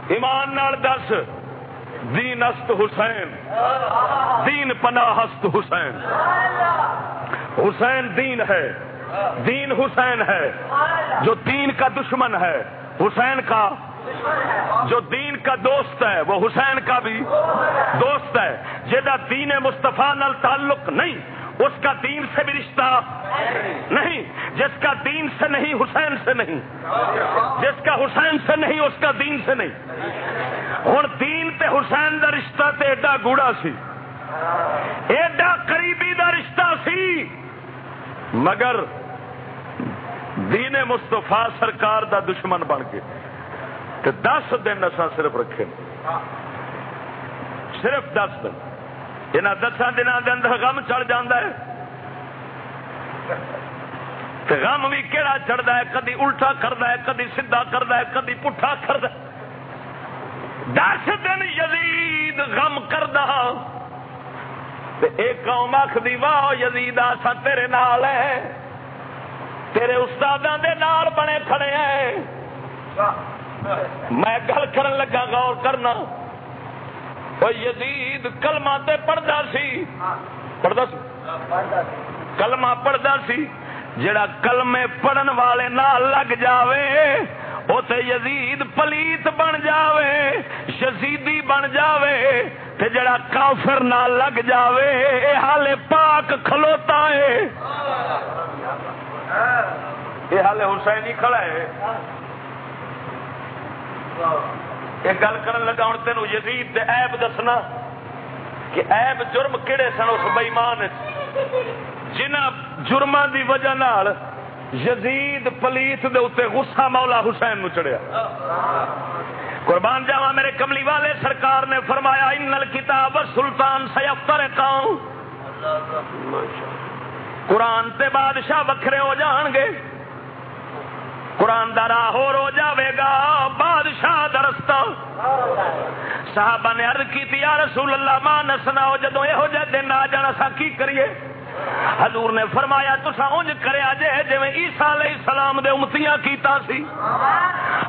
ایمان نال دس، دین است حسین۔ دین پناہ است حسین۔ حسین دین ہے۔ دین حسین ہے۔ جو دین کا دشمن ہے۔ حسین کا جو دین کا دوست ہے، وہ حسین کا بھی دوست ہے۔ جہاں دین مستفا نال تعلق نہیں، اس کا دین سے بھی رشتہ نہیں۔ جس کا دین سے نہیں، حسین سے نہیں۔ جس کا حسین سے نہیں، اس کا دین سے نہیں۔ ہوں دین تے حسین دا رشتہ تے ایڈا گوڑا سی۔ ایڈا قریبی دا رشتہ سی۔ مگر دین مستفا سرکار دا دشمن بن کے۔ تے دس دن اصا صرف رکھے صرف دس دن۔ یہاں دسان دن کے اندر غم چڑھ جاتا ہے۔ تے غم بھی کہڑا چڑھتا ہے؟ کدی الٹا کرتا ہے، کدی سیدا کرتا ہے، کدی پٹھا کرتا دس دن یزید غم کردا۔ ایک قوم آخری واہ یزید آسا تیرے نال ہے۔ تیرے استادوں دے نال بنے کھڑے ہیں۔ میں گل کرن لگا، غور کرنا۔ وہ یزید، کلمہ تے پڑھدا سی۔ پڑھدا سی؟ کلمہ پڑھدا سی۔ جڑا کلمے پڑھن والے نال لگ جاوے اوتے یزید پلیت بن جاوے، یزیدی بن جاوے، تے جڑا کافر نال لگ جاوے، اے حال پاک کھلوتا ہے۔ اے حال حسینی کھڑا ہے۔ ایک گل کرن لگا ہوں تینوں یزید دے عیب دسنا کہ عیب جرم کہڑے سن اس بئیمان جنہ جرما دی وجہ نال یزید پلیت دے اتنے غصہ مولا حسین نو چڑھیا۔ قربان جاوا میرے کملی والے، سرکار نے فرمایا ان کتاب سلطان سیفتر قوم۔ قرآن تے بادشاہ وکھرے ہو جان گے۔ قرآن دا راہ ہو جاوے گا۔ بادشاہ درست صحابہ نے عرض کی یا رسول اللہ، ماں نسنا ہو جدو یہ جہ دن آ جانا سا کی کریے؟ حضور نے فرمایا تسا انج کریا جے جی عیسیٰ علیہ السلام دے امتیاں کیتا سی.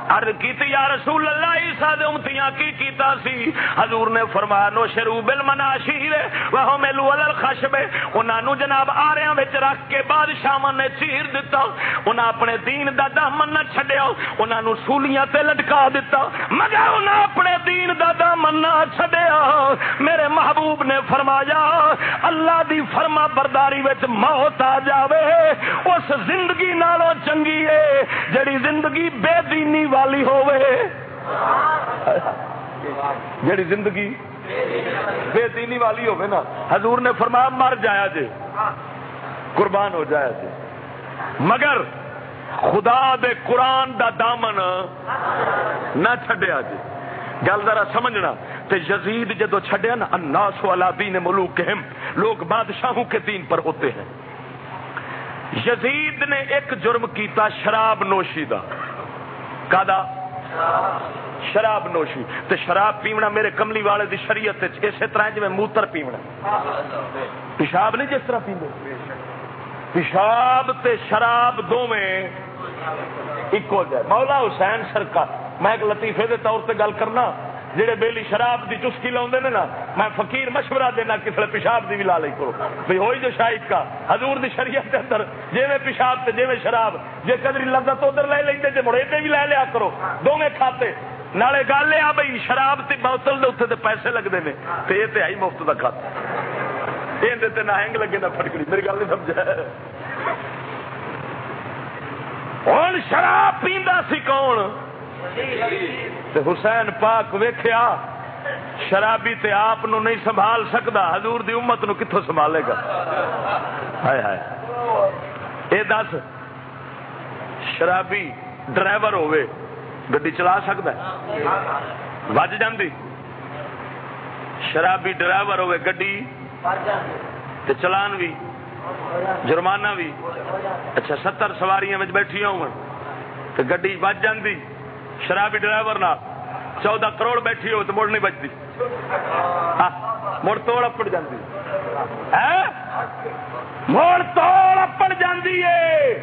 عرض کیتی، یا رسول اللہ، عیسیٰ دے امتیاں کی کیتا سی؟ حضور نے فرمایا، نو شروع بالمناشیر وہ ملو الخشب انہاں نو جناب آریاں وچ رکھ کے بادشاہ نے چیر دتا۔ انہاں اپنے دین دا دامن نہ چھڈیا۔ انہاں نو سولیاں تے لٹکا دتا۔ مگر انہاں اپنے دین دا دامن نہ چھڈیا۔ میرے محبوب نے فرمایا، اللہ دی فرما برداری وچ موت آ جاوے، اس زندگی نالوں چنگی ہے جڑی زندگی بے دینی والی ہووے۔ جڑی زندگی بے دینی والی ہوگی نا، حضور نے فرمایا مر جایا جے، قربان ہو جایا جے۔ مگر خدا دے قرآن دا دامن نہ چھڈیا جے۔ گل ذرا سمجھنا تے یزید جدو چھڈیا نا، الناس والا دین ملوکہم، لوگ بادشاہوں کے دین پر ہوتے ہیں۔ یزید نے ایک جرم کیتا، شراب نوشی دا۔ کادا؟ شراب نوشی۔ تے شراب پیونا میرے کملی والے دی شریعت اسی طرح جی موتر پیونا۔ پیشاب نہیں جس طرح پیندے؟ پیشاب تے شراب دو میں ایک ہو جائے۔ مولا حسین سرکار، میں ایک لطیفے دے طور پہ گل کرنا۔ جہے بیلی شراب دی چسکی لاؤں نے نا، میں فقیر مشورہ دینا کسی پیشاب دی بھی لا لی کرو۔ بھائی ہوئی جو شاہد کا، حضور دی شریعت کے اندر جی پیشاب تے جی شراب جی قدری لگتا تو ادھر لے لیں جی مڑے بھی لے لیا کرو۔ دونوں کھاتے۔ نالے گل یہ بھائی شراب کی بوتل کے اتنے پیسے لگتے ہیں تو یہ تو ہے مفت کا کھاتا۔ یہ نہ ہینگ لگے نہ فٹکڑی میری گل نہیں سمجھا ہوں شراب پیندا سی کون؟ حسین پاک ویخیا شرابی تے آپ نو نہیں سنبھال سکتا حضور دی امت نو سنبھالے گا؟ ہائے ہائے۔ اے دس، شرابی ڈرائیور ہوے گڈی چلا سکتا ہے؟ وج جاندی۔ شرابی ڈرائیور ہوے گڈی تے چلان بھی جرمانہ بھی اچھا ستر سواریاں بیٹھی ہو گڈی بج جاندی۔ شرابی ڈرائیور نہ. چودہ کروڑ بیٹھی ہو تو مڑ نہیں بچتی. ہاں، مڑ توڑ اپڑ جاتی ہاں؟ مڑ توڑ اپڑ جاتی ہے.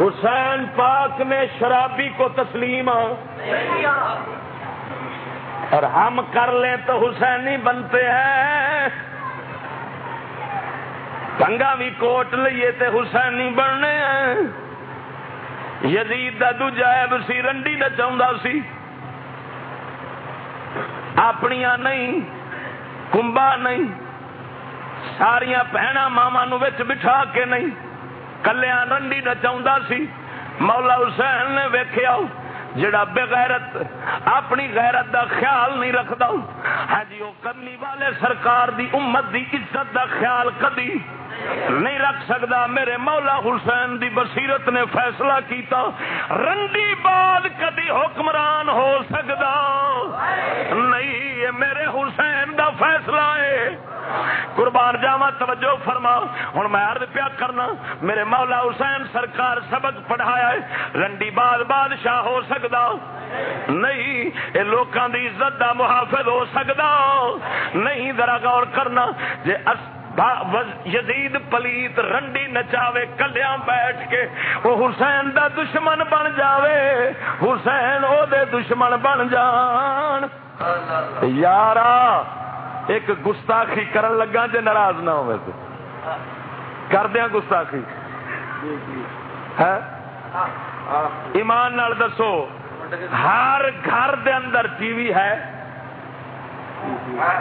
حسین پاک نے شرابی کو تسلیم. اور ہم کر لیں تو حسینی بنتے ہیں. کنگا بھی کوٹ لیے تے حسینی بننے ہیں. یزید دا دوجا ہے سی، رنڈی نہ چاہتا سی۔ اپنیا نہیں کمبا نہیں ساریا بہن ماوا نو بٹھا کے نہیں کلیا رنڈی نچاؤں سی۔ مولا حسین نے ویخیا جڑا بغیرت اپنی غیرت دا خیال نہیں رکھتا ہاں جی وہ کرنی والے سرکار دی امت دی عزت دا خیال کدی نہیں رکھ سکتا۔ میرے مولا حسین دی بصیرت نے فیصلہ کیتا، رنڈی بعد کدی حکمران ہو سکتا۔ نہیں، یہ میرے حسین دا فیصلہ ہے۔ قربان جاوا توجہ فرما ہوں میں عرض پیا کرنا، میرے مولا حسین سرکار سبق پڑھایا ہے، رنڈی باد بادشاہ ہو سکتا نہیں یہ لوگوں کی عزت دا محافظ ہو سکتا نہیں، ذرا غور کرنا جی یزید پلیت رنڈی نچاوے کلیا بیٹھ کے وہ حسین دا دشمن بن جاوے۔ حسین، او دے دشمن بن جان۔ یارا ایک گستاخی کرن لگا جے ناراض نہ ہوئے تو۔ کر دیا گستاخی۔ ایمان نال دسو، ہر گھر دے اندر ٹی وی ہے۔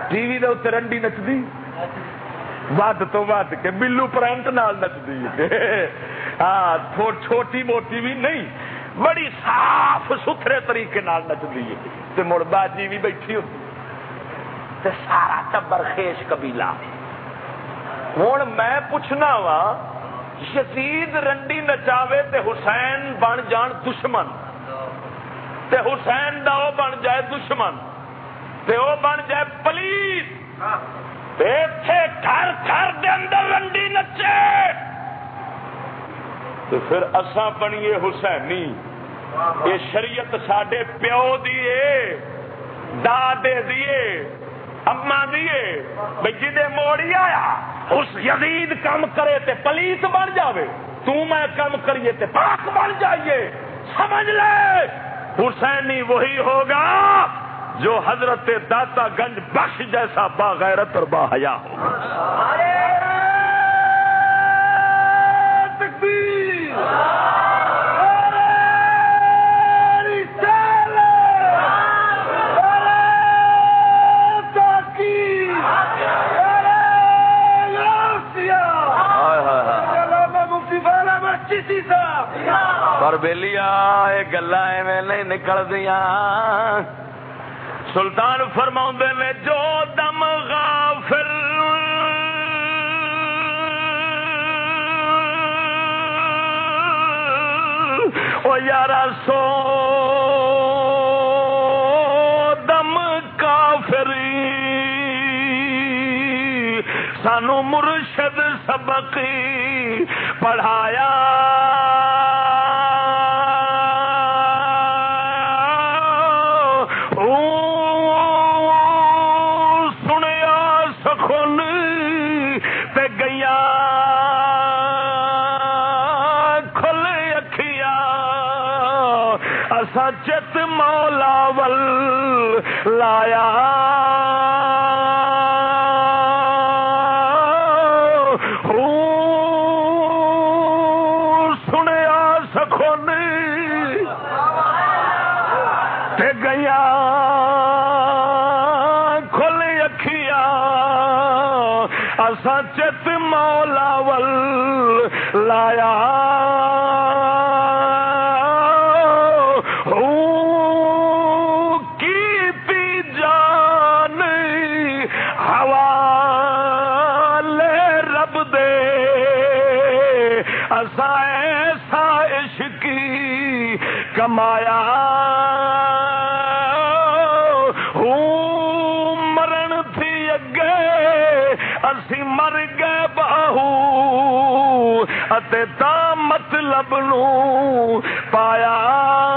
ٹی وی دے اتنے رنڈی نچدی۔ ود تو ود کے بلو پرنٹ نال نچدی۔ ہاں چھوٹی موٹی بھی نہیں، بڑی صاف ستھرے طریقے نال نچدی۔ ہے مڑ باجی بھی بیٹھی ہوتی۔ تے سارا ٹبر خیش قبیلہ۔ ہوں میں پوچھنا وا یزید رنڈی نچاوے تے حسین بن جان دشمن۔ تے حسین دا او بن جائے دشمن۔ تے او بن جائے پلیس گھر گھر دے اندر رنڈی نچے۔ تو پھر اساں بنیے حسینی۔ یہ شریعت سڈے پیو دیے دادے دیے اما دیے بھائی جی موڑی آیا، اس یزید کام کرے تے پلیت بن جاوے۔ تو میں کام کریے تے پاک بن جائیے۔ سمجھ لے۔ حسینی وہی ہوگا جو حضرت داتا گنج بخش جیسا باغیرت اور باحیا ہوگا پر بےلیا یہ گلا نہیں نکل دیا سلطان فرما نے، جو دم غافل او یارا، سو دم کافری سانو مرشد سبق پڑھایا لایا مرن تھی اگے اسی مر گئے باہو تا مطلب نو پایا۔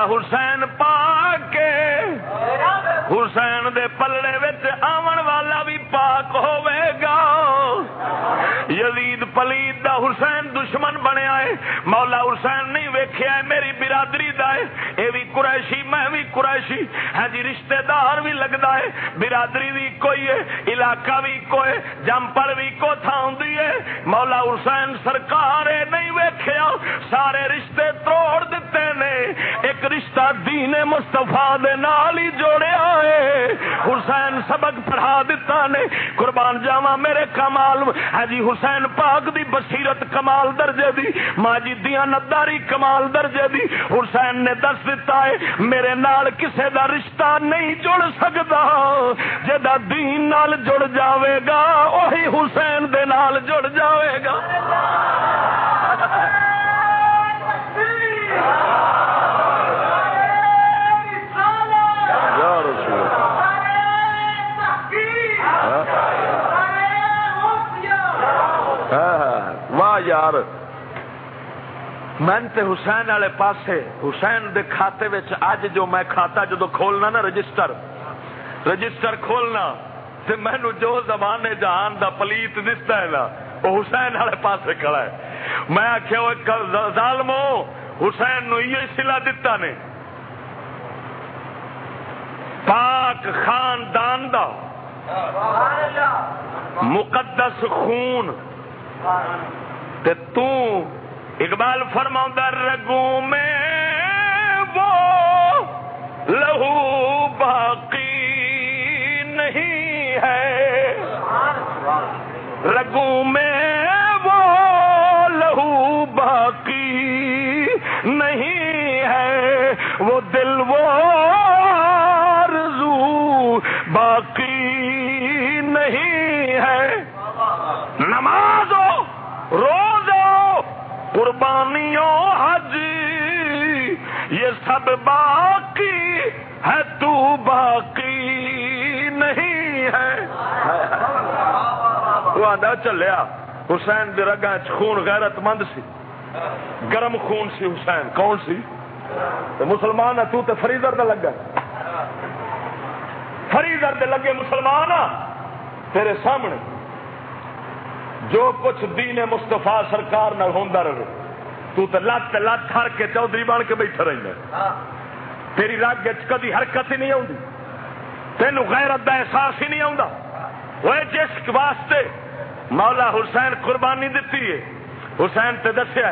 میرا حسین پا کے۔ حسین دے پلڑے وچ آون والا بھی پاک ہوے گا۔ یزید پلید دا حسین دشمن بنیا ہے۔ مولا حسین نہیں ویکھیا ہے، میری برادری دا ہے۔ اے بھی قریشی، میں بھی قریشی۔ ہے جی رشتہ دار بھی لگدا ہے۔ برادری بھی کوئی ہے، علاقہ بھی کوئی جم پڑ بھی کو تھا ہوندی ہے۔ مولا حسین سرکار اے نہیں ویکھیا۔ سارے رشتے توڑ ایک دین مصطفیٰ دے نال ہی جوڑیا ہے حسین سبق پڑھا دیتا نے۔ قربان جاواں میرے کمال۔ ہے جی حسین پاک دی بصیرت کمال درجے دی۔ ماجد جی دیاں نداری کمال درجے دی۔ حسین نے دس دیتا ہے، میرے نال کسے دا رشتہ نہیں جڑ سکدا۔ جدا دین نال جڑ جاوے گا وہی حسین دے نال جڑ جاوے گا۔ میں تے حسین والے پاسے حسین دے کھاتے وچ اج جو میں کھاتا جدو کھولنا نا رجسٹر رجسٹر کھولنا تے مینو جو زمانے جہان دا پلیت دستا ہے نا وہ حسین والے پاسے کھڑا ہے میں آخیا ظالمو حسین نو یہ سلا دتا نے پاک خاندان دا مقدس خون تے تو اقبال فرما رگوں میں وہ لہو باقی نہیں ہے۔ رگوں میں وہ لہو باقی نہیں ہے۔ وہ دل وہ آرزو باقی نہیں ہے۔ نماز ہو روز قربانیوں حج، یہ سب باقی ہے، تو باقی نہیں ہے۔ وہ آدھا چلیا، حسین دے رگا خون غیرت مند سی۔ گرم خون سی حسین، کون سی؟ تو مسلمان ہے، تو تے فریدر دے لگا۔ فریدر دے لگے مسلمان تیرے سامنے۔ جو کچھ دین مستفا سرکار نہ ہوندا رہے۔ تو لت لت ہر کے چودھری بن کے بیٹھا رہنا تیری رگ کدی حرکت ہی نہیں آتی تینوں غیرت دا احساس ہی نہیں آتا وہ جس واسطے مولا حسین قربانی دیتی ہے۔ حسین تے دسیا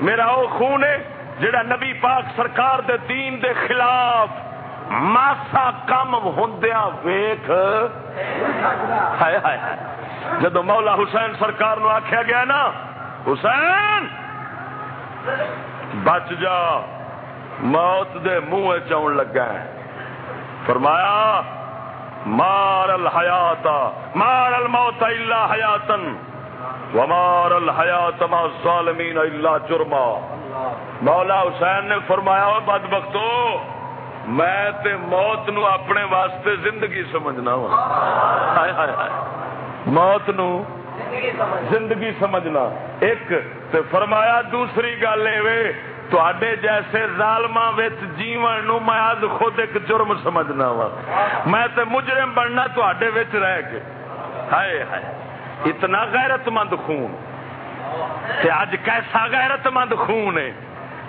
میرا وہ خون ہے جڑا نبی پاک سرکار دے دین دے خلاف ماسا کم ہوندیا ویخ جدو مولا حسین سرکار نو آخیا گیا نا حسین! بچ جا۔ موت دے منہ چون لگا ہے۔ فرمایا، مار الحیات، مار الموت الا حیاتن، ومار الحیات ما الظالمین الا جرما۔ مولا حسین نے فرمایا او بدبختو، میں تے موت نو اپنے واسطے زندگی سمجھنا وا۔ ہائے ہائے ہائے۔ موت نو زندگی سمجھنا۔ ایک تے فرمایا دوسری گل اے تے جیسے ظالما جیون نو میں آج خود ایک جرم سمجھنا وا۔ میں تے مجرم بننا تے رہ کے۔ ہائے ہائے، اتنا غیرت مند خون۔ تے اج کیسا غیرت مند خون ہے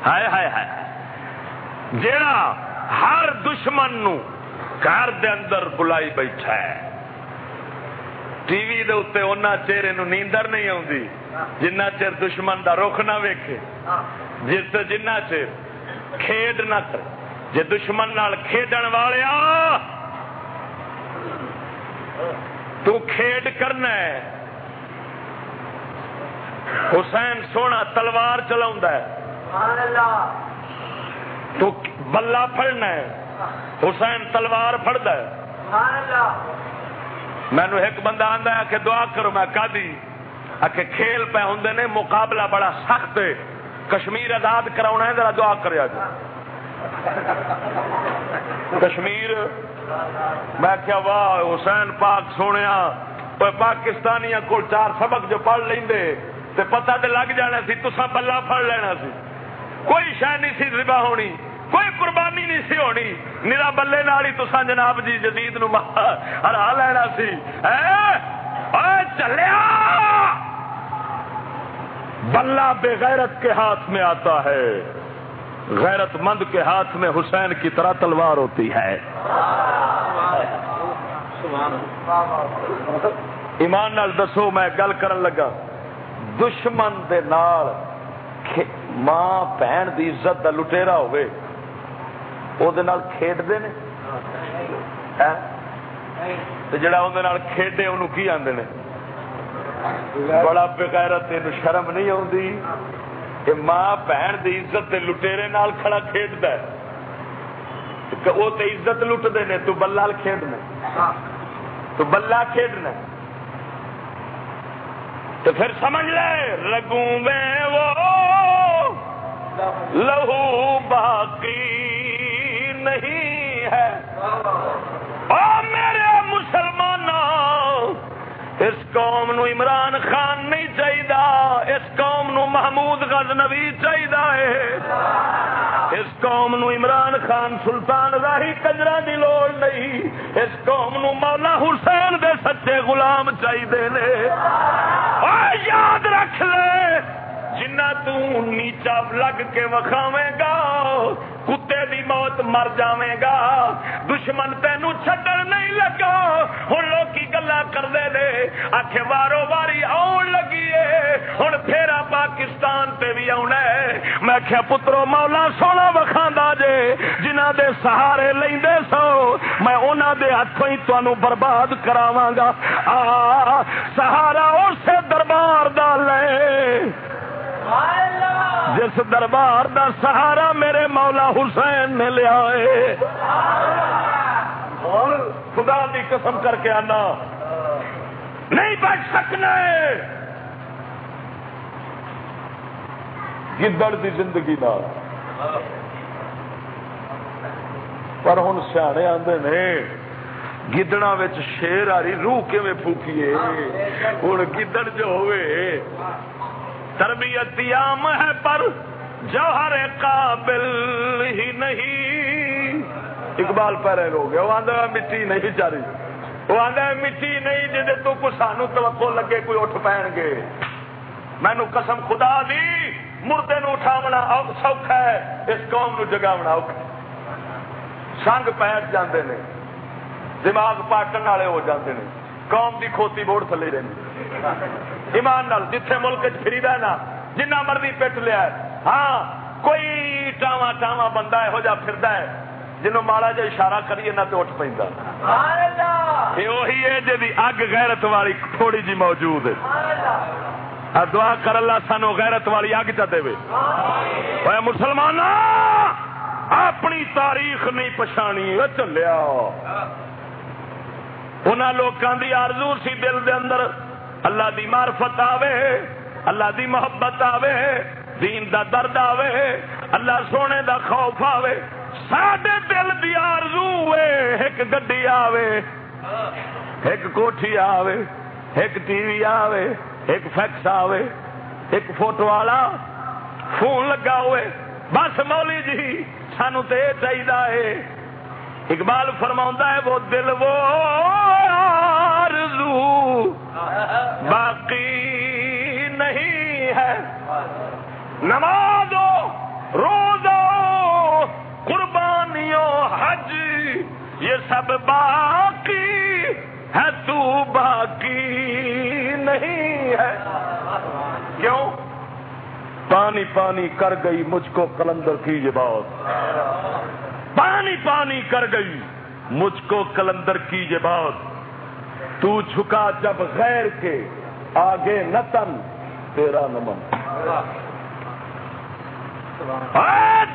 ہائے ہائے ہائے۔ جیڑا ہر دشمن نو گھر دے اندر بلائی بیٹھا ہے۔ ٹی وی دے اتنے چہرے نو نیندر نہیں آتی جنہ چر دشمن دا رخ نہ ویکھے۔ جس جنہ چر کھیڈ نہ کر جے دشمن نال کھیڈن والیا تو کھیڈ کرنا ہے۔ حسین سونا تلوار چلا تو بلا پڑنا ہے۔ حسین تلوار پڑتا ہے۔ مینو ایک بندہ آتا ہے کہ دعا کرو، میں کدی آ کھیل پہ ہوں نے، مقابلہ بڑا سخت ہے۔ کشمیر آزاد کرا ہے، ذرا دعا کریا جی کشمیر، میں کیا واہ، حسین پاک سونے پاکستانی کو چار سبق جو پڑھ لیں تے پتہ تے لگ جانا سی تسا بلا پڑ لینا سی۔ کوئی شہ نہیں سی، ربا ہونی۔ کوئی قربانی نہیں سی ہونی۔ نیرا بلے نال ہی تسا جناب جی جدید نو ہرا لینا سی۔ چلیا! بلہ بے غیرت کے ہاتھ میں آتا ہے۔ غیرت مند کے ہاتھ میں حسین کی طرح تلوار ہوتی ہے۔ ایمان نال دسو، میں گل کرن لگا۔ دشمن دے نال ماں، بہن دی عزت دا لٹیرا ہوئے۔ او دے نال جڑا اندر کھیڈے انہوں کی آندے نے بڑا بغیرت تین شرم نہیں آتی کہ ماں بہن دی عزت دے لٹیرے نال کھڑا کھیڈ ہے وہ تو عزت لٹتے نے تو بلہ کھیڈنا تو بلہ کھیڈنا تو پھر سمجھ لے رگوں میں وہ لہو باقی نہیں ہے۔ او میرے مسلمانوں اس قوم نو عمران خان نہیں چاہیے اس قوم نو محمود غزنوی چاہیے اس قوم نو عمران خان سلطان راہی کجرا دی لوڑ نہیں، اس قوم نو مولا حسین دے سچے غلام چاہیے یاد رکھ لے جنہ تو نیچا لگ کے وکھاوے گا کتے دی موت مر جاوے گا دشمن تینو چھڈن نہیں لگا ہوں لوگ گلا کرتے دے آخ وارو واری آن لگی ہے ہوں پھیرا پاکستان تے بھی آنا ہے میں آخیا پترو مولا سونا وکھا جے جنہ دے سہارے لیندے سو میں انہوں دے ہاتھوں ہی تمہوں برباد کراواں گا آ سہارا اسے دربار دا لے جس دربار دا سہارا میرے مولا حسین نے لیا ہے۔ خدا دی قسم کر کے آنا۔ نہیں بچ سکنا گدڑ دی زندگی دا پر ہوں سیانے آدھے نے گدڑا شیر آ رہی روح کیون پھوکیے۔ ہوں گدڑ جو ہوئے تربیت عام ہے پر جوہر قابل ہی نہیں۔ اقبال پہرے ہو گیا، وہ آدھا مٹی نہیں چاری وہ آدھا مٹی نہیں جی تو کچھ سانو توقع لگے کوئی اٹھ پہن گے۔ مینو قسم خدا دی، مردے نو اٹھاونا سوکھا ہے، اس قوم نو جگاونا اوکھا سنگ پیٹ جاندے نے، دماغ پاٹن والے ہو جاندے نے۔ قوم دی کھوتی بوڑ تھلے رہی ایمان نال جتھے ملک فری نا جنہ مرضی پٹ لیا ہاں کوئی ٹاوا ٹاوا بندہ یہو جا پھر جنوں ماڑا جا اشارہ کریے نہ تو اٹھ پہ وہی ہے جی اگ غیرت والی تھوڑی جی موجود ہے۔ دعا کر اللہ سانو غیرت والی اگ چا دے مسلمان اپنی تاریخ نہیں پچھانی چلیا۔ انہوں لوگوں کی آرزو سی دل دے اندر اللہ دی معرفت آوے، اللہ دی محبت آوے، دین دا درد آوے، اللہ سونے دا خوف آوے، ساڈے دل دی آرزو ایک گڈی آوے، ایک کوٹھی آوے، ایک ٹی وی آوے، ایک فیکس آوے، ایک فوٹو والا فون لگا ہوئے، بس مولی جی سانو تو یہ چاہیے اقبال فرما ہے، وہ دل وہ آرزو باقی نہیں ہے۔ نمازو روزو قربانیوں، حج، یہ سب باقی ہے۔ تو باقی نہیں ہے۔ کیوں؟ پانی پانی کر گئی مجھ کو کلندر کی یہ بات۔ پانی پانی کر گئی مجھ کو کلندر کی یہ بات۔ تو جھکا جب غیر کے آگے نتن تیرا نمن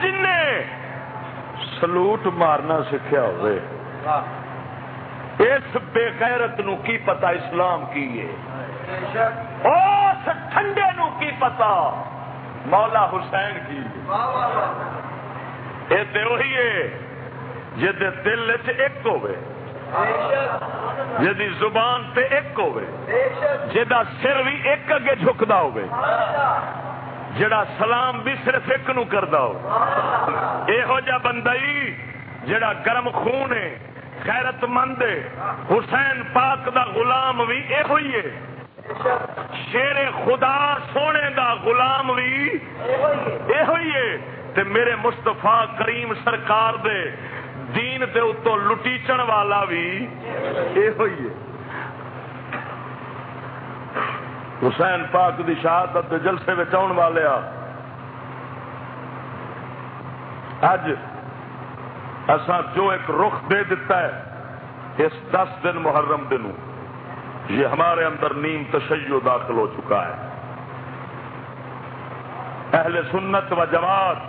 جن نے سلوٹ مارنا سیکھا ہوئے۔ اس بے غیرت نو کی پتا اسلام کی ہے؟ اس ٹھنڈے نو کی پتا مولا حسین کی یہ دل چ ایک ہوئے۔ جی زبان تے ایک ہوئے جا سر بھی ایک اگے جھکتا ہوئے جڑا سلام بھی صرف ایک نو کردا ہو یہو جا بندہ ہی جڑا گرم خون ہے، خیرت مند ہے، حسین پاک دا غلام بھی یہ ہوئی ہے۔ شیر خدا سونے دا غلام بھی یہ ہوئی ہے۔ تے میرے مستفا کریم سرکار دے دین تے اتو لٹیچن والا بھی یہ ہوئی ہے۔ حسین پاک دی شہادت دے جلسے وچ آن والے اج اساں جو ایک رخ دے دیتا ہے اس دس دن محرم دنوں یہ ہمارے اندر نیم تشیع داخل ہو چکا ہے۔ اہل سنت و جماعت،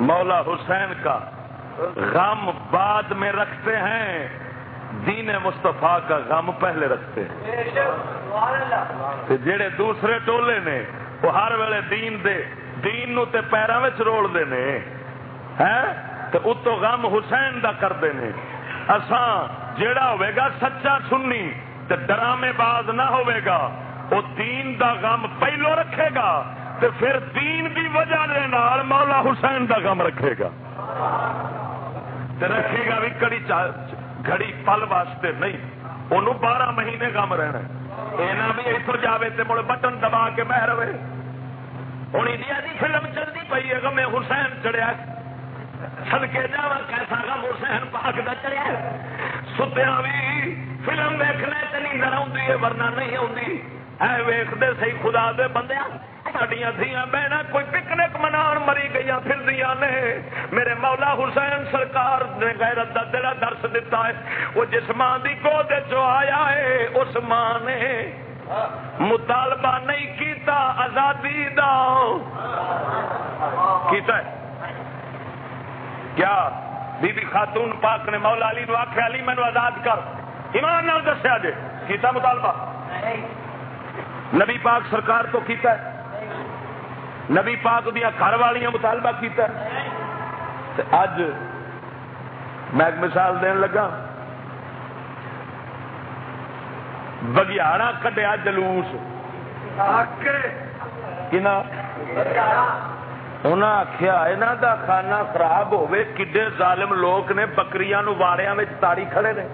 مولا حسین کا غم بعد میں رکھتے ہیں، دین مصطفیٰ کا غم پہلے رکھتے ہیں۔ تے جڑے دوسرے ٹولے نے، وہ ہر ویلے دین دے، دین نو تے پیراں وچ رول دے نے۔ ہیں تے اتو غم حسین دا کردے نے۔ اساں جیڑا ہوئے گا سچا سننی تے ڈرامے باز نہ ہوئے گا، وہ دین دا غم پہلو رکھے گا، تے پھر دین دی وجہ دے نال مولا حسین دا غم رکھے گا۔ رکھے گا بھی کڑی گھڑی پل واسطے نہیں۔ انہوں بارہ مہینے غم رہنا اینا بھی اتو جاوے تے مڑ بٹن دبا کے بہ رہے ہوں انڈیا دی فلم چلتی پئی ہے، غم حسین چڑھیا سدکے جا کیسا غم حسین پاک دا چڑھیا ستیا بھی فلم دیکھنے تے نیندر آتی ہے، ورنہ نہیں آتی اے ویختے سی خدا دے بندے سڈیا دیا بہنا کوئی پکنک منان مری گئی پھر دیا نے میرے مولا حسین سرکار نے غیرت دا دلا درس دیتا ہے۔ وہ جس ماں دی گود چو آیا ہے، اس ماں نے مطالبہ نہیں کیتا، آزادی دا۔ کیتا ہے۔ کیا؟ بی بی خاتون پاک نے مولا علی نو آخیا علی مینو آزاد کر۔ ایمان نال دسیا جے، کیتا مطالبہ؟ نبی پاک سرکار تو کیتا ہے۔ نبی پاک دیا گھر والیاں مطالبہ کیتا ہے۔ اج میں ایک مثال دین لگا۔ بگیاڑا کٹیا جلوس۔ آخیا یہاں دا کھانا خراب ہوے کڈے ظالم لوگ نے بکریاں نو واڑیا تاری کھڑے نے۔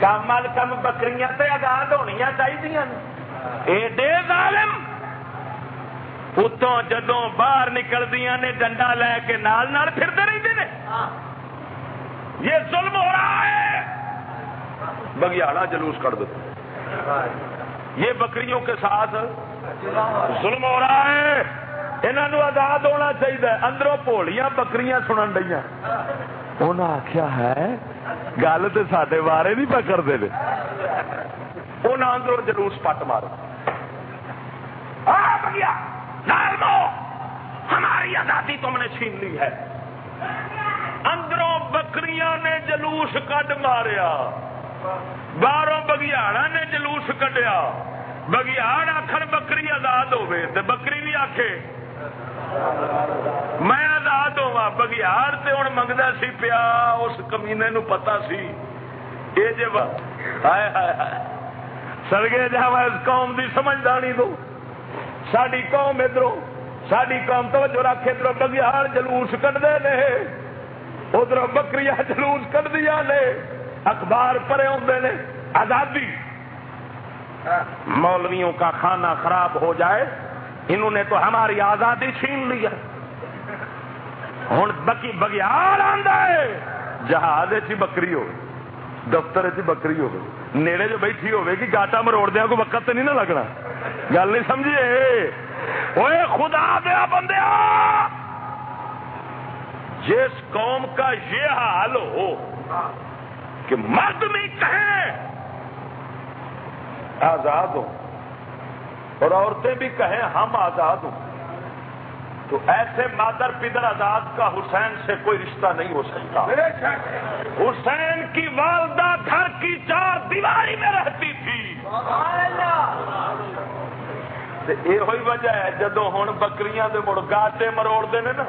کم ال کم بکریاں تے آزاد ہونیا چاہیے ایڈے ظالم! اتوں جدو باہر نکلدیا نے ڈنڈا لے کے نال نال پھرتے رہتے ہیں یہ ظلم ہو رہا ہے۔ بگیاڑا جلوس کر دو۔ یہ بکریوں کے ساتھ ظلم ہو رہا ہے۔ انہوں آزاد ہونا چاہیے اندروں پولیاں بکریاں سنن ڈیا انہیں آخیا ہے گل تو سڈے بارے نہیں پکڑتے انہیں اندروں جلوس پٹ مارو۔ ہماری آزادی تم نے چھین لی ہے۔ اندروں بکریاں نے جلوس کڈ ماریا۔ باہروں بگیاڑا نے جلوس کڈیا۔ بگیاڑ آخر بکری آزاد ہوے تو بکری بھی آخے میں آزاد ہوا بگیار سے ہوں منگتا سی پیا، اس کمینے نو پتا سی۔ یہ جب سڑگے جا اس قوم کی سمجھدانی دو ساری قوم ادھر ساری قوم توجہ رکھ ادھر بگیار جلوس کٹتے نے۔ ادھر بکری جلوس کٹ دیا نے۔ اخبار پڑے ہوتے نے۔ آزادی۔ مولویوں کا کھانا خراب ہو جائے، انہوں نے تو ہماری آزادی چھین لی ہے۔ ہوں بکی بگیار آدھا ہے۔ جہاز بکری ہو۔ دفتر چی بکری ہو نیڑے جو بیٹھی ہوگی کہ گاٹا مروڑ دیا، کوئی وقت تو نہیں نہ لگنا۔ گل نہیں سمجھیے۔ وہ خدا دیا بندے جس قوم کا یہ حال ہو کہ مرد بھی کہیں آزاد ہوں۔ اور عورتیں بھی کہیں، ہم آزاد ہوں۔ تو ایسے مادر پدر آزاد کا حسین سے کوئی رشتہ نہیں ہو سکتا۔ حسین کی والدہ گھر کی چار دیواری میں رہتی تھی۔ یہ ہوئی وجہ ہے جدو ہوں بکریاں دے مڑ گاٹے مروڑ دے نا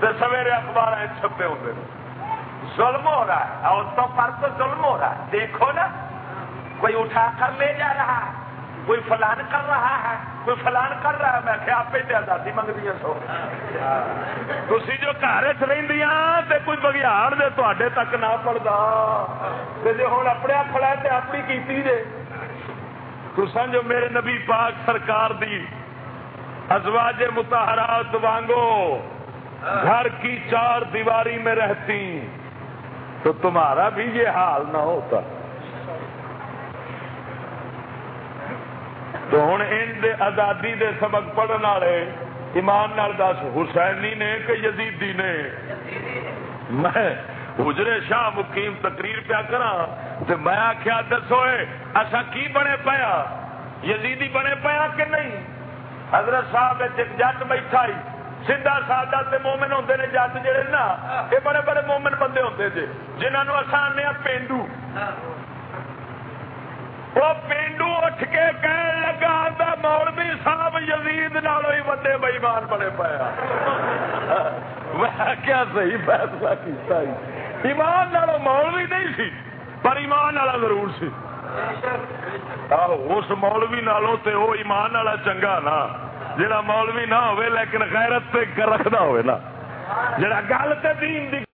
تو سویرے اخبار چھپے ہوتے ہیں ظلم ہو رہا ہے عورتوں پر تو ظلم ہو رہا ہے۔ دیکھو نا کوئی اٹھا کر لے جا رہا ہے کوئی فلان کر رہا ہے۔ کوئی فلان کر رہا ہے؟ میں کہ آپ ہی آزادی منگتی سو۔ تھی جو گھر چ رہی کوئی بگیاڑ دے تے تک نہ پڑتا جی ہوں اپنے کھڑا ہے اپنی کیتی جے۔ تسان جو میرے نبی پاک سرکار دی ازواج متحرات وانگو گھر کی چار دیواری میں رہتی تو تمہارا بھی یہ حال نہ ہوتا۔ تو ہوں ان دے آزادی دے سبق پڑھنے والے، ایمان نال دس، حسینی نے کہ یزیدی نے؟ میں حجرے شاہ مقیم تقریر پیا کرا تو میں آخیا دسو اصا کی بنے پیا؟ یزیدی بنے پیا کہ نہیں؟ حضرت صاحب ایک جٹ بیٹھا ہی سیدا سادہ تے مومن ہوتے نے جٹ جڑے نا، یہ بڑے بڑے مومن بندے ہوتے تھے جنہوں اصا آنے پینڈو۔ وہ پینڈو اٹھ کے کہن لگا آدھا مولوی صاحب یزید نالوں ہی وڈے بئیمان بنے پایا میں کیا صحیح فیصلہ کیتا ہی۔ ایمان نالوں مولوی نہیں سی، پر ایمان والا ضرور سی۔ اس مولوی نالوں تے وہ ایمان والا چنگا نا، جڑا مولوی نہ ہوئے لیکن غیرت تے رکھدا ہوئے نا۔ جڑا گل تے دین دی